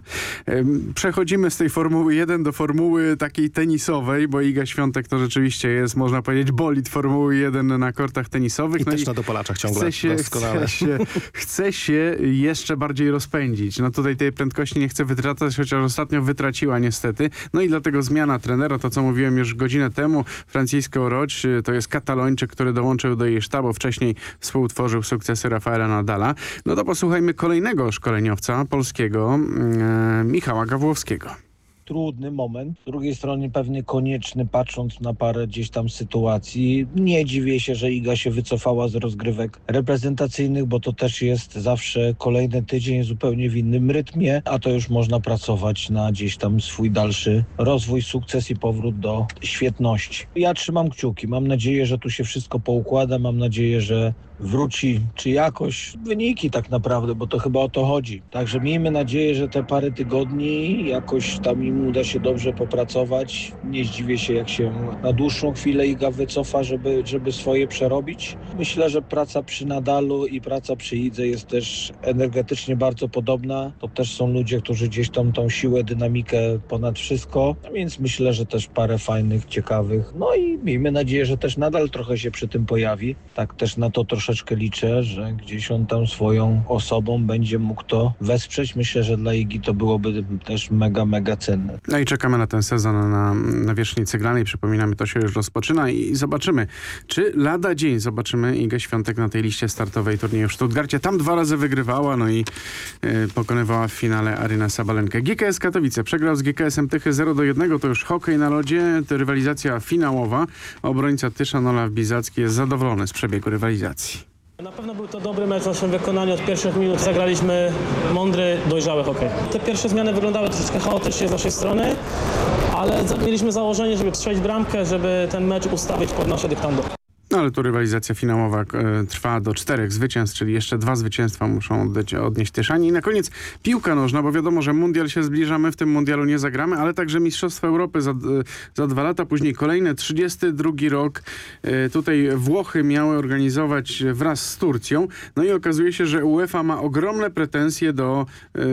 Przechodzimy z tej Formuły jeden do formuły takiej tenisowej, bo Iga Świątek to rzeczywiście jest, można powiedzieć, bolid Formuły 1 na kortach tenisowych. I no też i na dopalaczach ciągle chce się, doskonale. Chce się, chce się jeszcze bardziej rozpędzić. No tutaj tej prędkości nie chce wytracać, chociaż ostatnio wytraciła niestety. No i dlatego zmiana trenera, to co mówiłem już godzinę temu, Francisco Roć, to jest katalończyk, który dołączył do jej sztabu. Wcześniej współtworzył sukcesy Rafaela Nadala. No to posłuchajmy kolejnego szkoleniowca polskiego, e, Michała Gawłowskiego trudny moment. Z drugiej strony pewnie konieczny, patrząc na parę gdzieś tam sytuacji. Nie dziwię się, że Iga się wycofała z rozgrywek reprezentacyjnych, bo to też jest zawsze kolejny tydzień zupełnie w innym rytmie, a to już można pracować na gdzieś tam swój dalszy rozwój, sukces i powrót do świetności. Ja trzymam kciuki. Mam nadzieję, że tu się wszystko poukłada. Mam nadzieję, że wróci, czy jakoś wyniki tak naprawdę, bo to chyba o to chodzi. Także miejmy nadzieję, że te parę tygodni jakoś tam im uda się dobrze popracować. Nie zdziwię się, jak się na dłuższą chwilę Iga wycofa, żeby, żeby swoje przerobić. Myślę, że praca przy Nadalu i praca przy Idze jest też energetycznie bardzo podobna. To też są ludzie, którzy gdzieś tam tą siłę, dynamikę ponad wszystko, no więc myślę, że też parę fajnych, ciekawych. No i miejmy nadzieję, że też nadal trochę się przy tym pojawi. Tak też na to troszeczkę liczę, że gdzieś on tam swoją osobą będzie mógł to wesprzeć. Myślę, że dla Igi to byłoby też mega, mega cenne. No i czekamy na ten sezon na, na wierzchni ceglanej. Przypominamy, to się już rozpoczyna i zobaczymy, czy lada dzień zobaczymy Igę Świątek na tej liście startowej turnieju w Stuttgarcie. Tam dwa razy wygrywała, no i y, pokonywała w finale Aryna Sabalenkę. GKS Katowice przegrał z GKS-em Tychy 0 do 1. To już hokej na lodzie, to rywalizacja finałowa. Obrońca Tysza Olaf Bizacki jest zadowolony z przebiegu rywalizacji. Na pewno był to dobry mecz w naszym wykonaniu. Od pierwszych minut zagraliśmy mądry, dojrzały hokej. Te pierwsze zmiany wyglądały troszeczkę chaotycznie z naszej strony, ale mieliśmy założenie, żeby strzelić bramkę, żeby ten mecz ustawić pod nasze dyktando. No ale tu rywalizacja finałowa e, trwa do czterech zwycięstw, czyli jeszcze dwa zwycięstwa muszą odnieść Tyszani. I na koniec piłka nożna, bo wiadomo, że mundial się zbliżamy, w tym mundialu nie zagramy, ale także Mistrzostwa Europy za, e, za dwa lata, później kolejne, 32 rok. E, tutaj Włochy miały organizować wraz z Turcją. No i okazuje się, że UEFA ma ogromne pretensje do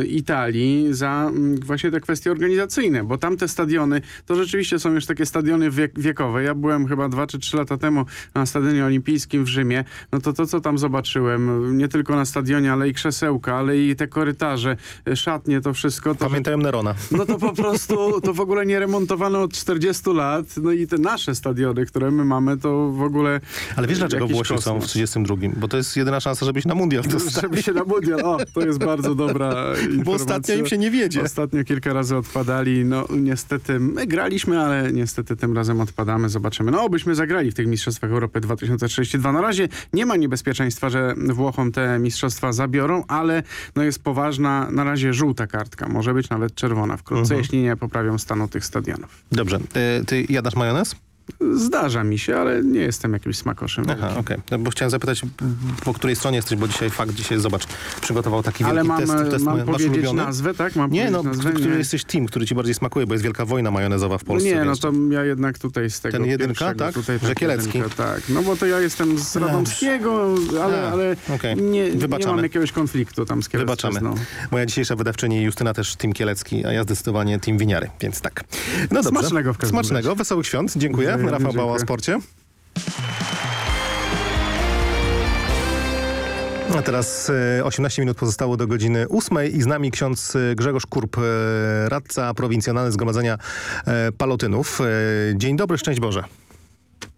Italii za m, właśnie te kwestie organizacyjne, bo tamte stadiony to rzeczywiście są już takie stadiony wiek, wiekowe. Ja byłem chyba dwa czy trzy lata temu na Stadionie Olimpijskim w Rzymie, no to to, co tam zobaczyłem, nie tylko na stadionie, ale i krzesełka, ale i te korytarze, szatnie, to wszystko. To, Pamiętają Nerona. No to po prostu, to w ogóle nie remontowano od 40 lat, no i te nasze stadiony, które my mamy, to w ogóle Ale wiesz, dlaczego Włosi są w kosmos. 32? Bo to jest jedyna szansa, żebyś na mundial dostał. Żeby się na mundial, o, to jest bardzo dobra informacja. ostatnio im się nie wiedzie. Ostatnio kilka razy odpadali, no niestety, my graliśmy, ale niestety tym razem odpadamy, zobaczymy. No obyśmy zagrali w tych Mistrzostwach Europy 2032. Na razie nie ma niebezpieczeństwa, że Włochom te mistrzostwa zabiorą, ale no jest poważna, na razie żółta kartka, może być nawet czerwona wkrótce, Mhm. jeśli nie poprawią stanu tych stadionów. Dobrze. Ty, ty jadasz majonez? Zdarza mi się, ale nie jestem jakimś smakoszem. Aha, okej. No Bo chciałem zapytać, po której stronie jesteś, bo dzisiaj fakt, dzisiaj zobacz, przygotował taki wielki mam, test. test mam powiedzieć ulubiony? nazwę, tak? Mam Nie, no, nazwę? który Nie. jesteś team, który ci bardziej smakuje, bo jest wielka wojna majonezowa w No Polsce. nie, no to ja jednak tutaj z tego Ten jedynka, tak? Tutaj Że Kielecki. jedynka, tak. No bo to ja jestem z Radomskiego, ale, ale okej. nie, nie mam jakiegoś konfliktu tam z Wybaczamy. Kielecką. Moja dzisiejsza wydawczyni Justyna też Team Kielecki, a ja zdecydowanie Team Winiary, więc tak. No dobrze. Smacznego w każdym Smacznego, wesołych świąt. Dziękuję. Wzajemnie Rafał Bała o dziękuję. sporcie. A teraz e, 18 minut pozostało do godziny 8 i z nami ksiądz e, Grzegorz Kurp, e, radca prowincjonalny Zgromadzenia e, Palotynów. E, Dzień dobry, szczęść Boże.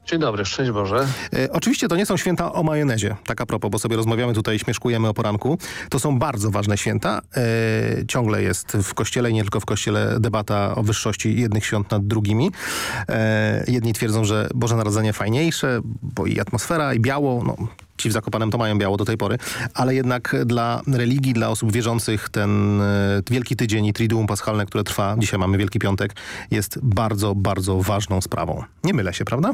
Dzień dobry, szczęść Boże. E, Oczywiście to nie są święta o majonezie, tak a propos, bo sobie rozmawiamy tutaj, śmieszkujemy o poranku. To są bardzo ważne święta. E, ciągle jest w kościele nie tylko w kościele debata o wyższości jednych świąt nad drugimi. E, jedni twierdzą, że Boże Narodzenie fajniejsze, bo i atmosfera, i biało, no ci w Zakopanem to mają biało do tej pory, ale jednak dla religii, dla osób wierzących ten e, Wielki Tydzień i Triduum Paschalne, które trwa, dzisiaj mamy Wielki Piątek, jest bardzo, bardzo ważną sprawą. Nie mylę się, prawda?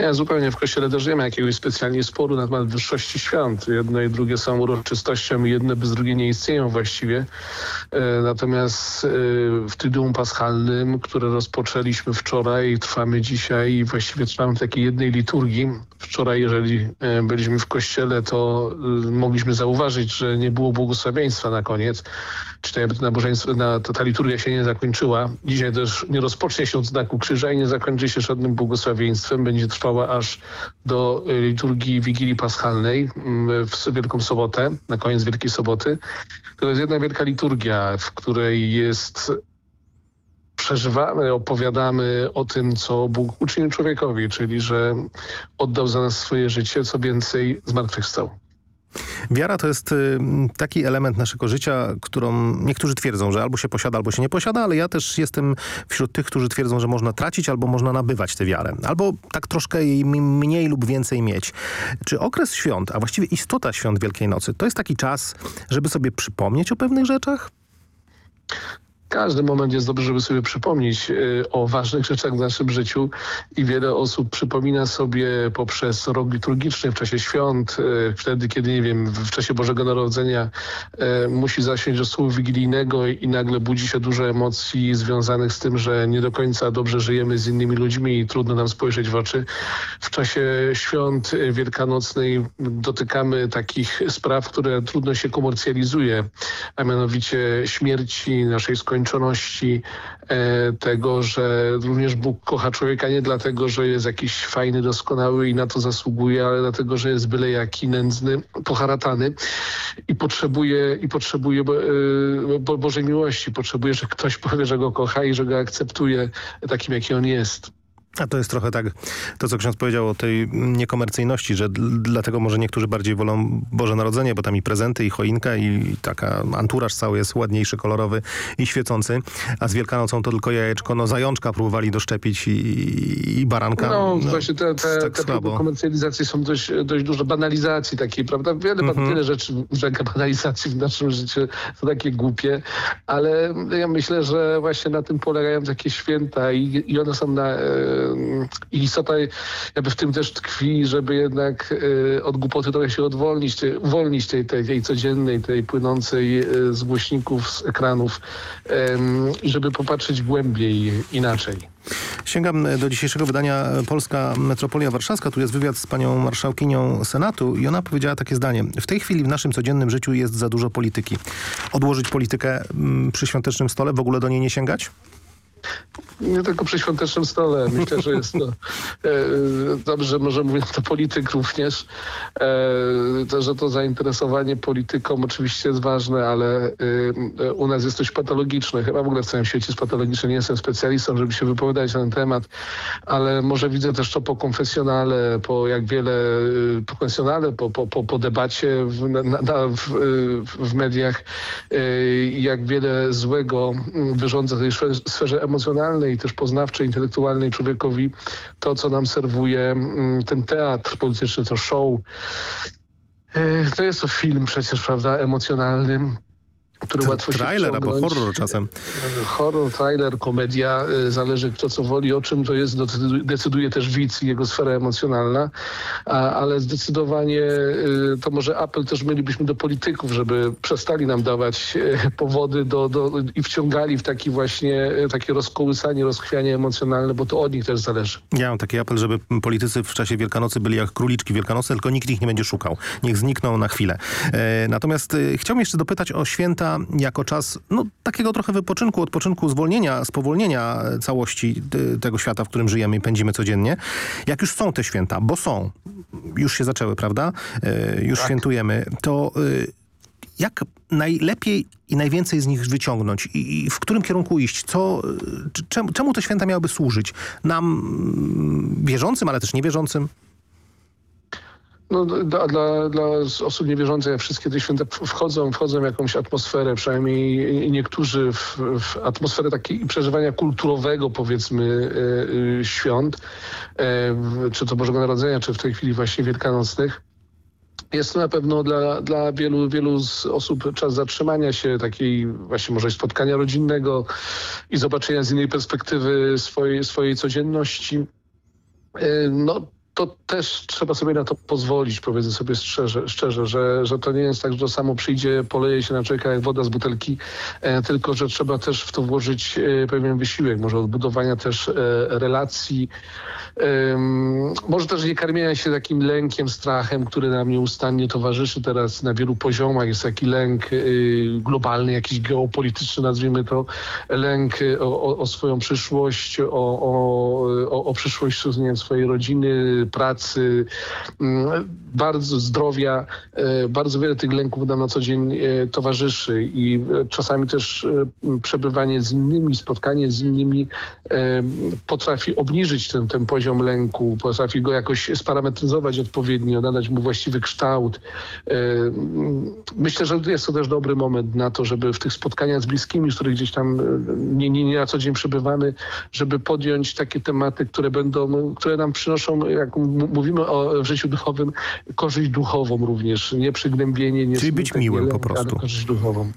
Nie, zupełnie. W Kościele też nie ma jakiegoś specjalnie sporu na temat wyższości świąt. Jedne i drugie są uroczystością i jedne bez drugie nie istnieją właściwie. E, natomiast e, w Tydium Paschalnym, które rozpoczęliśmy wczoraj, trwamy dzisiaj i właściwie trwamy w takiej jednej liturgii. Wczoraj, jeżeli e, byliśmy w kościele, to mogliśmy zauważyć, że nie było błogosławieństwa na koniec. Czy to nabożeństwo, na, to ta liturgia się nie zakończyła. Dzisiaj też nie rozpocznie się od znaku krzyża i nie zakończy się żadnym błogosławieństwem. Będzie aż do liturgii Wigilii Paschalnej w Wielką Sobotę, na koniec Wielkiej Soboty. To jest jedna wielka liturgia, w której jest przeżywamy, opowiadamy o tym, co Bóg uczynił człowiekowi, czyli że oddał za nas swoje życie, co więcej zmartwychwstał. Wiara to jest y, taki element naszego życia, którą niektórzy twierdzą, że albo się posiada, albo się nie posiada, ale ja też jestem wśród tych, którzy twierdzą, że można tracić albo można nabywać tę wiarę. Albo tak troszkę jej mniej lub więcej mieć. Czy okres świąt, a właściwie istota świąt Wielkiej Nocy, to jest taki czas, żeby sobie przypomnieć o pewnych rzeczach? Każdy moment jest dobry, żeby sobie przypomnieć y, o ważnych rzeczach w naszym życiu i wiele osób przypomina sobie poprzez rok liturgiczny w czasie świąt, y, wtedy kiedy, nie wiem, w czasie Bożego Narodzenia y, musi zasiąść do słowa wigilijnego i nagle budzi się dużo emocji związanych z tym, że nie do końca dobrze żyjemy z innymi ludźmi i trudno nam spojrzeć w oczy. W czasie świąt wielkanocnej dotykamy takich spraw, które trudno się komercjalizuje, a mianowicie śmierci naszej skończonej nieskończoności e, tego, że również Bóg kocha człowieka nie dlatego, że jest jakiś fajny, doskonały i na to zasługuje, ale dlatego, że jest byle jaki nędzny, poharatany i potrzebuje, i potrzebuje Bo, e, Bożej miłości, potrzebuje, że ktoś powie, że go kocha i że go akceptuje takim, jaki on jest. A to jest trochę tak, to co ksiądz powiedział o tej niekomercyjności, że dlatego może niektórzy bardziej wolą Boże Narodzenie, bo tam i prezenty, i choinka, i taka anturaż cały jest ładniejszy, kolorowy i świecący. A z Wielkanocą to tylko jajeczko, no zajączka próbowali doszczepić i, i baranka. No, no właśnie te, te, tak te próby komercjalizacji są dość, dość duże, banalizacji takiej, prawda? Wiele, mhm. wiele rzeczy rzeka banalizacji w naszym życiu są takie głupie, ale ja myślę, że właśnie na tym polegają takie święta i, i one są na... E, i istota jakby w tym też tkwi, żeby jednak y, od głupoty trochę się odwolnić, uwolnić tej, tej, tej codziennej, tej płynącej y, z głośników, z ekranów żeby popatrzeć głębiej, inaczej. Sięgam do dzisiejszego wydania Polska Metropolia Warszawska. Tu jest wywiad z panią marszałkinią Senatu i ona powiedziała takie zdanie. W tej chwili w naszym codziennym życiu jest za dużo polityki. Odłożyć politykę mm, przy świątecznym stole, w ogóle do niej nie sięgać? Nie tylko przy świątecznym stole. Myślę, że jest to e, dobrze, może mówię to polityk również, e, to, że to zainteresowanie polityką oczywiście jest ważne, ale e, u nas jest coś patologiczne. Chyba w ogóle w całym świecie jest patologiczne. Nie jestem specjalistą, żeby się wypowiadać na ten temat, ale może widzę też to po konfesjonale, po jak wiele, po konfesjonale, po, po, po, po debacie w, na, na, w, w mediach, jak wiele złego wyrządza tej sferze emocjonalnej, też poznawczej, intelektualnej człowiekowi to, co nam serwuje mm, ten teatr polityczny, to show. E, to jest to film przecież, prawda, emocjonalny który łatwo trailer się albo horror czasem. Horror, trailer, komedia, y, zależy kto co woli, o czym to jest, decyduje też widz i jego sfera emocjonalna, A, ale zdecydowanie y, to może apel też mielibyśmy do polityków, żeby przestali nam dawać y, powody do, do, i wciągali w taki właśnie takie rozkołysanie, rozchwianie emocjonalne, bo to od nich też zależy. Ja mam taki apel, żeby politycy w czasie Wielkanocy byli jak króliczki wielkanocne, tylko nikt ich nie będzie szukał. Niech znikną na chwilę. E, natomiast chciałbym jeszcze dopytać o święta jako czas no, takiego trochę wypoczynku, odpoczynku, zwolnienia, spowolnienia całości tego świata, w którym żyjemy i pędzimy codziennie. Jak już są te święta, bo są, już się zaczęły, prawda? E, już tak. świętujemy, to e, jak najlepiej i najwięcej z nich wyciągnąć i, i w którym kierunku iść? Co, czemu, czemu te święta miałyby służyć? Nam mm, wierzącym, ale też niewierzącym? No, dla, dla, dla osób niewierzących wszystkie te święta wchodzą, wchodzą w jakąś atmosferę, przynajmniej niektórzy w, w atmosferę takiej przeżywania kulturowego, powiedzmy, y, y, świąt, y, czy to Bożego Narodzenia, czy w tej chwili właśnie wielkanocnych. Jest to na pewno dla, dla wielu, wielu z osób czas zatrzymania się, takiej właśnie może spotkania rodzinnego i zobaczenia z innej perspektywy swojej, swojej codzienności. No, to też trzeba sobie na to pozwolić, powiedzmy sobie szczerze, szczerze że, że to nie jest tak, że to samo przyjdzie, poleje się na człowieka jak woda z butelki, e, tylko że trzeba też w to włożyć e, pewien wysiłek, może odbudowania też e, relacji, może też nie karmienia się takim lękiem, strachem, który nam nieustannie towarzyszy teraz na wielu poziomach. Jest taki lęk globalny, jakiś geopolityczny, nazwijmy to, lęk o, o swoją przyszłość, o, o, o przyszłość nie wiem, swojej rodziny, pracy, mm, bardzo zdrowia. Y, bardzo wiele tych lęków nam na co dzień towarzyszy i czasami też przebywanie z innymi, spotkanie z innymi potrafi obniżyć ten, ten poziom lęku, potrafi go jakoś sparametryzować odpowiednio, nadać mu właściwy kształt. E, myślę, że jest to też dobry moment na to, żeby w tych spotkaniach z bliskimi, z których gdzieś tam e, nie, nie, nie na co dzień przebywamy, żeby podjąć takie tematy, które będą, które nam przynoszą, jak mówimy o życiu duchowym, korzyść duchową również, nie przygnębienie. Nie Czyli być miłym po prostu. korzyść duchową.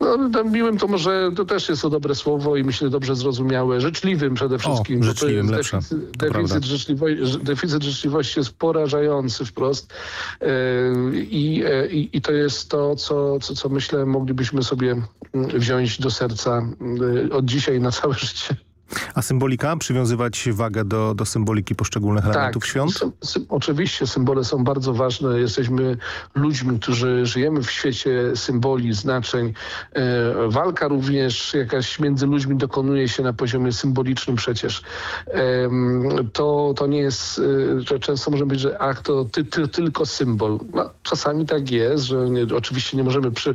No, miłym to może, to też jest to dobre słowo i myślę dobrze zrozumiałe. Życzliwym przede wszystkim. O, życzliwym, lepsze. Deficyt, deficyt, życzliwości, deficyt życzliwości jest porażający wprost e, i, e, i, i to jest to, co, co, co myślę moglibyśmy sobie mm, wziąć do serca e, od dzisiaj na całe życie. A symbolika? Przywiązywać wagę do, do symboliki poszczególnych tak, elementów świąt? Sy sy oczywiście symbole są bardzo ważne. Jesteśmy ludźmi, którzy żyjemy w świecie symboli, znaczeń. E, walka również jakaś między ludźmi dokonuje się na poziomie symbolicznym przecież. E, to, to nie jest, e, że często może być, że ach, to ty, ty, tylko symbol. No, czasami tak jest, że nie, oczywiście nie możemy przy...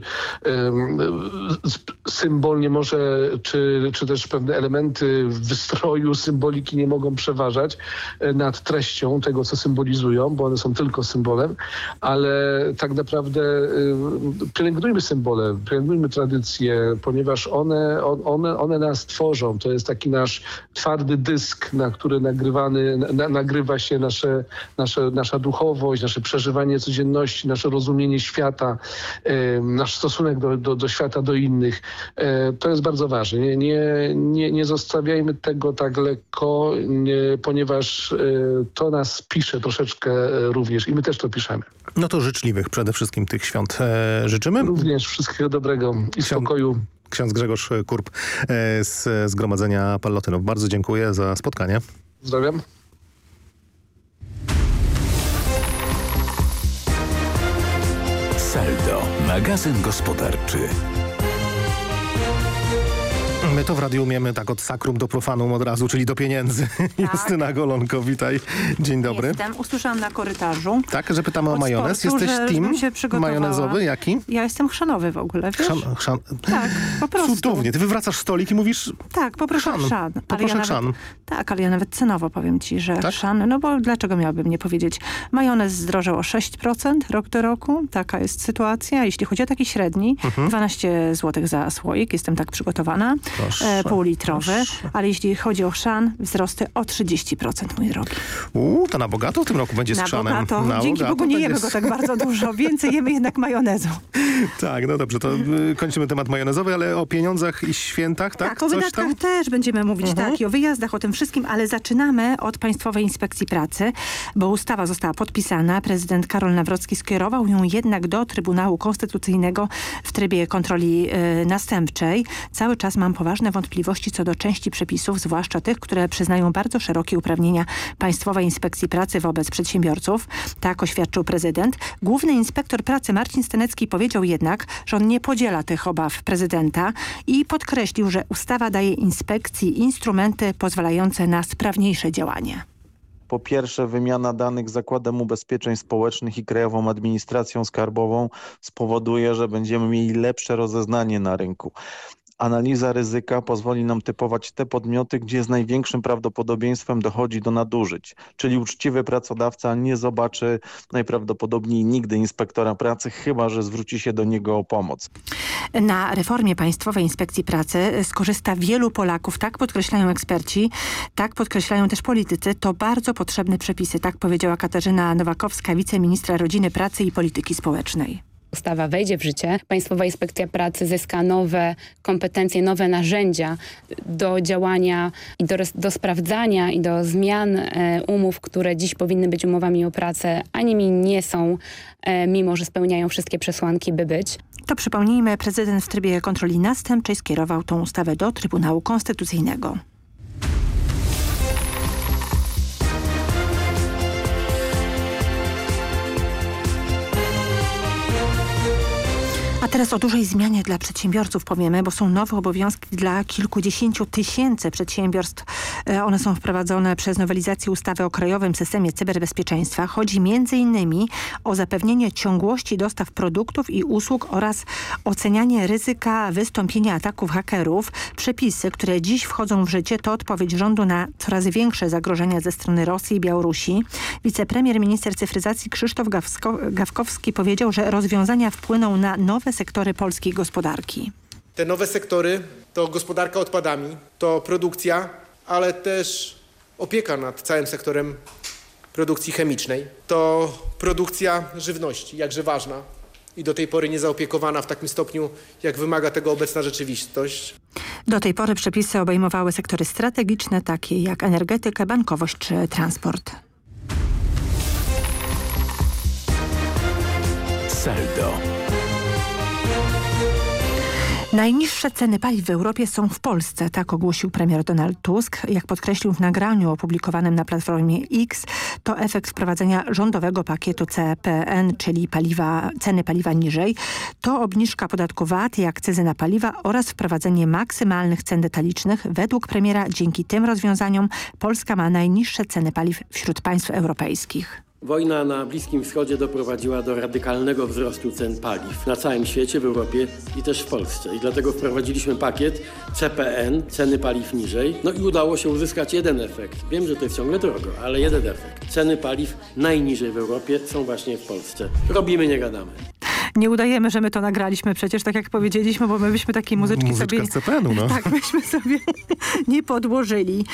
symbol nie może, czy, czy też pewne elementy wystroju symboliki nie mogą przeważać e, nad treścią tego, co symbolizują, bo one są tylko symbolem, ale tak naprawdę e, pielęgnujmy symbole, pielęgnujmy tradycje, ponieważ one, one, one nas tworzą. To jest taki nasz twardy dysk, na który nagrywany, na, nagrywa się nasze, nasze, nasza duchowość, nasze przeżywanie codzienności, nasze rozumienie świata, e, nasz stosunek do, do, do świata, do innych. To jest bardzo ważne. Nie, nie, nie, nie zostawiajmy traktujmy tego tak lekko, nie, ponieważ y, to nas pisze troszeczkę e, również i my też to piszemy. No to życzliwych przede wszystkim tych świąt e, życzymy. Również wszystkiego dobrego i spokoju. Ksiądz Grzegorz Kurp e, z Zgromadzenia Pallotynów. Bardzo dziękuję za spotkanie. Pozdrawiam. Saldo, magazyn gospodarczy. My to w radiu umiemy tak od sakrum do profanum od razu, czyli do pieniędzy. Tak. Justyna Golonko, witaj. Dzień dobry. Jestem. Usłyszałam na korytarzu. Tak, że pytamy o majonez. Sportu, Jesteś team majonezowy? Jaki? Ja jestem chrzanowy w ogóle, wiesz? Chrzan, chrzan. Tak, po prostu. Cudownie. Ty wywracasz stolik i mówisz... Tak, poproszę chrzan. chrzan. Poproszę ja chrzan. tak, ale ja nawet cenowo powiem ci, że tak? chrzan, no bo dlaczego miałabym nie powiedzieć? Majonez zdrożał o 6% rok do roku. Taka jest sytuacja. Jeśli chodzi o taki średni, mhm. 12 zł za słoik. Jestem tak przygotowana. Proszę, półlitrowy, proszę. ale jeśli chodzi o chrzan, wzrosty o 30%, mój drogi. Uuu, to na bogato w tym roku będzie z chrzanem. Bogato. Na Dzięki bogato Bogu nie jemy go tak bardzo dużo, więcej jemy jednak majonezu. tak, no dobrze, to y, kończymy temat majonezowy, ale o pieniądzach i świętach, tak? Tak, o wydatkach tam? też będziemy mówić, mhm. tak, i o wyjazdach, o tym wszystkim, ale zaczynamy od Państwowej Inspekcji Pracy, bo ustawa została podpisana. Prezydent Karol Nawrocki skierował ją jednak do Trybunału Konstytucyjnego w trybie kontroli y, następczej. Cały czas mam poważne wątpliwości co do części przepisów, zwłaszcza tych, które przyznają bardzo szerokie uprawnienia Państwowej Inspekcji Pracy wobec przedsiębiorców. Tak oświadczył prezydent. Główny inspektor pracy Marcin Stanecki powiedział jednak, że on nie podziela tych obaw prezydenta i podkreślił, że ustawa daje inspekcji instrumenty pozwalające na sprawniejsze działanie. Po pierwsze wymiana danych z Zakładem Ubezpieczeń Społecznych i Krajową Administracją Skarbową spowoduje, że będziemy mieli lepsze rozeznanie na rynku analiza ryzyka pozwoli nam typować te podmioty, gdzie z największym prawdopodobieństwem dochodzi do nadużyć. Czyli uczciwy pracodawca nie zobaczy najprawdopodobniej nigdy inspektora pracy, chyba że zwróci się do niego o pomoc. Na reformie Państwowej Inspekcji Pracy skorzysta wielu Polaków, tak podkreślają eksperci, tak podkreślają też politycy. To bardzo potrzebne przepisy, tak powiedziała Katarzyna Nowakowska, wiceministra Rodziny, Pracy i Polityki Społecznej. Ustawa wejdzie w życie, Państwowa Inspekcja Pracy zyska nowe kompetencje, nowe narzędzia do działania i do, do sprawdzania i do zmian e, umów, które dziś powinny być umowami o pracę, a nimi nie są, e, mimo że spełniają wszystkie przesłanki, by być. To przypomnijmy, prezydent w trybie kontroli następczej skierował tą ustawę do Trybunału Konstytucyjnego. Teraz o dużej zmianie dla przedsiębiorców powiemy, bo są nowe obowiązki dla kilkudziesięciu tysięcy przedsiębiorstw. E, one są wprowadzone przez nowelizację ustawy o Krajowym Systemie Cyberbezpieczeństwa. Chodzi m.in. o zapewnienie ciągłości dostaw produktów i usług oraz ocenianie ryzyka wystąpienia ataków hakerów. Przepisy, które dziś wchodzą w życie to odpowiedź rządu na coraz większe zagrożenia ze strony Rosji i Białorusi. Wicepremier minister cyfryzacji Krzysztof Gawsko Gawkowski powiedział, że rozwiązania wpłyną na nowe sektory polskiej gospodarki. Te nowe sektory to gospodarka odpadami, to produkcja, ale też opieka nad całym sektorem produkcji chemicznej, to produkcja żywności, jakże ważna i do tej pory niezaopiekowana w takim stopniu, jak wymaga tego obecna rzeczywistość. Do tej pory przepisy obejmowały sektory strategiczne, takie jak energetykę, bankowość czy transport. Saldo. Najniższe ceny paliw w Europie są w Polsce, tak ogłosił premier Donald Tusk. Jak podkreślił w nagraniu opublikowanym na platformie X, to efekt wprowadzenia rządowego pakietu CPN, czyli paliwa, ceny paliwa niżej. To obniżka podatku VAT i akcyzy na paliwa oraz wprowadzenie maksymalnych cen detalicznych. Według premiera dzięki tym rozwiązaniom Polska ma najniższe ceny paliw wśród państw europejskich. Wojna na Bliskim Wschodzie doprowadziła do radykalnego wzrostu cen paliw na całym świecie, w Europie i też w Polsce. I dlatego wprowadziliśmy pakiet CPN, ceny paliw niżej. No i udało się uzyskać jeden efekt. Wiem, że to jest ciągle drogo, ale jeden efekt. Ceny paliw najniżej w Europie są właśnie w Polsce. Robimy, nie gadamy. Nie udajemy, że my to nagraliśmy przecież, tak jak powiedzieliśmy, bo my byśmy takiej muzyczki Muzyczka sobie... z CPN-u, no. Tak, myśmy sobie nie podłożyli.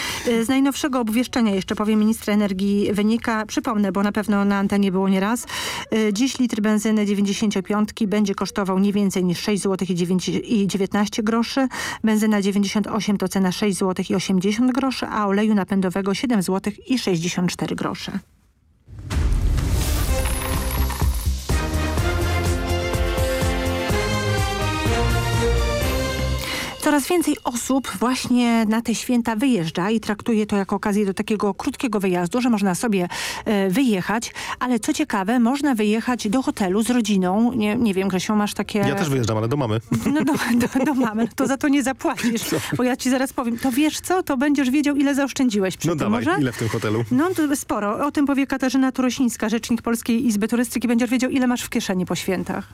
Z najnowszego obwieszczenia jeszcze powiem ministra energii wynika, przypomnę, bo na pewno na antenie było nieraz. Dziś litr benzyny 95 będzie kosztował nie więcej niż 6 zł i 19 groszy. Benzyna 98 to cena 6 zł i 80 groszy, a oleju napędowego 7 zł i 64 grosze. Coraz więcej osób właśnie na te święta wyjeżdża i traktuje to jako okazję do takiego krótkiego wyjazdu, że można sobie e, wyjechać, ale co ciekawe, można wyjechać do hotelu z rodziną. Nie, nie wiem, Grzesiu, masz takie... Ja też wyjeżdżam, ale do mamy. No do, do, do mamy, no to za to nie zapłacisz, bo ja ci zaraz powiem. To wiesz co, to będziesz wiedział, ile zaoszczędziłeś przy No tym, dawaj, może? ile w tym hotelu? No to sporo. O tym powie Katarzyna Turosińska, rzecznik Polskiej Izby Turystyki. Będziesz wiedział, ile masz w kieszeni po świętach.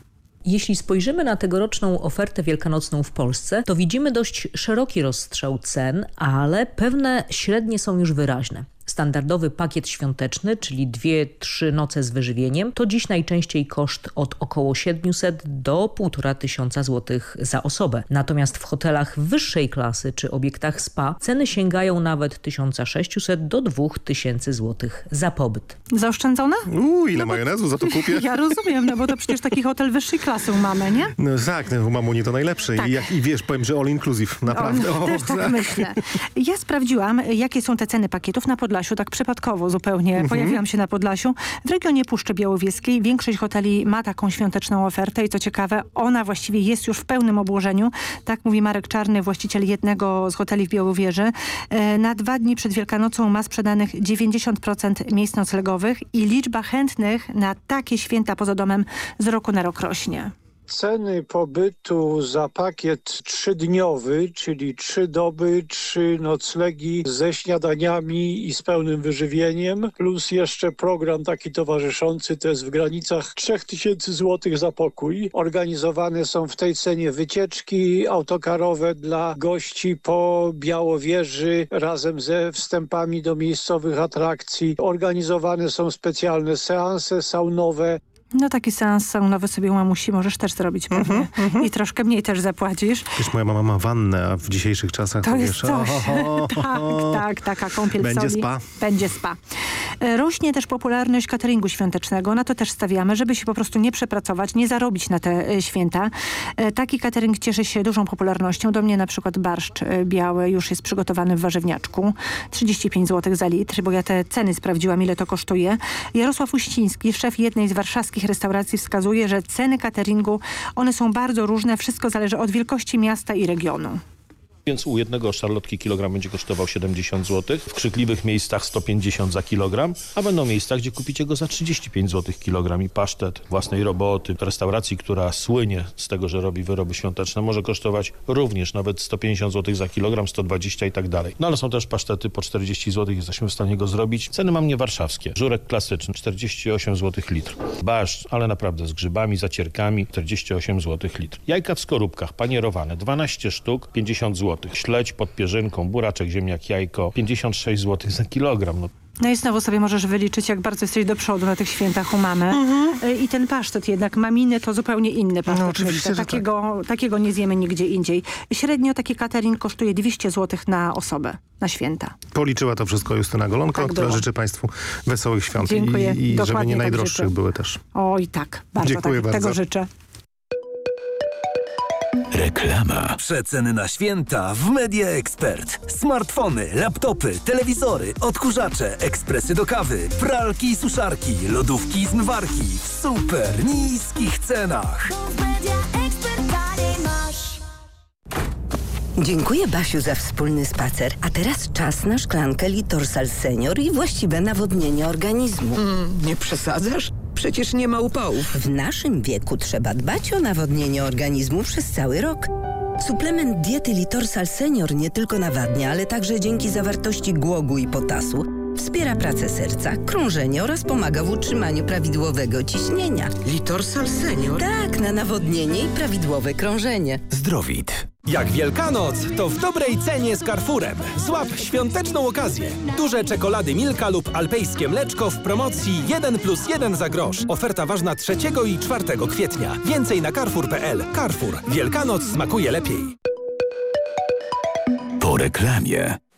Jeśli spojrzymy na tegoroczną ofertę wielkanocną w Polsce, to widzimy dość szeroki rozstrzał cen, ale pewne średnie są już wyraźne. Standardowy pakiet świąteczny, czyli dwie, trzy noce z wyżywieniem, to dziś najczęściej koszt od około 700 do 1,5 tysiąca złotych za osobę. Natomiast w hotelach wyższej klasy czy obiektach spa ceny sięgają nawet 1600 do 2000 złotych za pobyt. Zaoszczędzone? Uuu, ile majonezu za to kupię? Ja rozumiem, no bo to przecież taki hotel wyższej klasy u mamy, nie? No tak, no, u mamuni to najlepszy. Tak. I, jak, I wiesz, powiem, że all inclusive, naprawdę. O, też tak myślę. Ja sprawdziłam, jakie są te ceny pakietów na Podlasiu, tak przypadkowo zupełnie. Mhm. Pojawiłam się na Podlasiu. W regionie Puszczy Białowieskiej większość hoteli ma taką świąteczną ofertę i co ciekawe, ona właściwie jest już w pełnym obłożeniu. Tak mówi Marek Czarny, właściciel jednego z hoteli w Białowieży. E, Na dwa dni przed Wielkanocą ma sprzedanych 90% miejsc noclegowych i liczba chętnych na takie święta poza domem z roku na rok rośnie. Ceny pobytu za pakiet trzydniowy, czyli trzy doby, trzy noclegi ze śniadaniami i z pełnym wyżywieniem, plus jeszcze program taki towarzyszący, to jest w granicach 3000 zł za pokój. Organizowane są w tej cenie wycieczki autokarowe dla gości po Białowieży razem ze wstępami do miejscowych atrakcji. Organizowane są specjalne seanse saunowe, No taki seans saunowy sobie mamusi możesz też zrobić pewnie. I troszkę mniej też zapłacisz. Wiesz, moja mama ma wannę, a w dzisiejszych czasach To to jest wiesz, coś. o, o, o, tak, tak, taka kąpiel Będzie soli. spa. Będzie spa. E, Rośnie też popularność cateringu świątecznego. Na to też stawiamy, żeby się po prostu nie przepracować, nie zarobić na te e, święta. E, Taki catering cieszy się dużą popularnością. Do mnie na przykład barszcz biały już jest przygotowany w warzywniaczku. 35 zł za litr, bo ja te ceny sprawdziłam, ile to kosztuje. Jarosław Uściński, szef jednej z warszawskich restauracji wskazuje, że ceny cateringu, one są bardzo różne. Wszystko zależy od wielkości miasta i regionu. Więc u jednego szarlotki kilogram będzie kosztował 70 zł, w krzykliwych miejscach 150 za kilogram, a będą miejsca, gdzie kupicie go za 35 zł kilogram i pasztet własnej roboty, restauracji, która słynie z tego, że robi wyroby świąteczne, może kosztować również nawet 150 zł za kilogram, 120 i tak dalej. No ale są też pasztety po 40 zł, jesteśmy w stanie go zrobić. Ceny mam nie warszawskie. Żurek klasyczny 48 zł litr. Barszcz, ale naprawdę z grzybami, zacierkami 48 zł litr. Jajka w skorupkach panierowane 12 sztuk 50 zł. Śledź pod pierzynką, buraczek, ziemniak, jajko 56 zł za kilogram. No, No i znowu sobie możesz wyliczyć, jak bardzo jesteś do przodu na tych świętach u mamy. Y, I ten pasztet jednak, maminy to zupełnie inny pasztet. No, oczywiście, że takiego, takiego nie zjemy nigdzie indziej. Średnio taki catering kosztuje 200 zł na osobę, na święta. Policzyła to wszystko Justyna Golonko, Tak która było. życzy Państwu wesołych świąt Dziękuję. i, i żeby nie tak najdroższych życzę. były też. Oj tak, bardzo, Dziękuję tak, bardzo. tego życzę. Reklama. Przeceny na święta w Media Expert. Smartfony, laptopy, telewizory, odkurzacze, ekspresy do kawy, pralki i suszarki, lodówki i zmywarki w super niskich cenach. Dziękuję Basiu za wspólny spacer. A teraz czas na szklankę Litorsal Senior i właściwe nawodnienie organizmu. nie przesadzasz? Przecież nie ma upałów. W naszym wieku trzeba dbać o nawodnienie organizmu przez cały rok. Suplement diety Litorsal Senior nie tylko nawadnia, ale także dzięki zawartości głogu i potasu wspiera pracę serca, krążenie oraz pomaga w utrzymaniu prawidłowego ciśnienia. Litorsal Senior? Tak, na nawodnienie i prawidłowe krążenie. Zdrowit. Jak Wielkanoc, to w dobrej cenie z Carrefourem. Złap świąteczną okazję. Duże czekolady Milka lub alpejskie mleczko w promocji 1 plus 1 za grosz. Oferta ważna 3 i 4 kwietnia. Więcej na carrefour.pl. Carrefour. Wielkanoc smakuje lepiej. Po reklamie.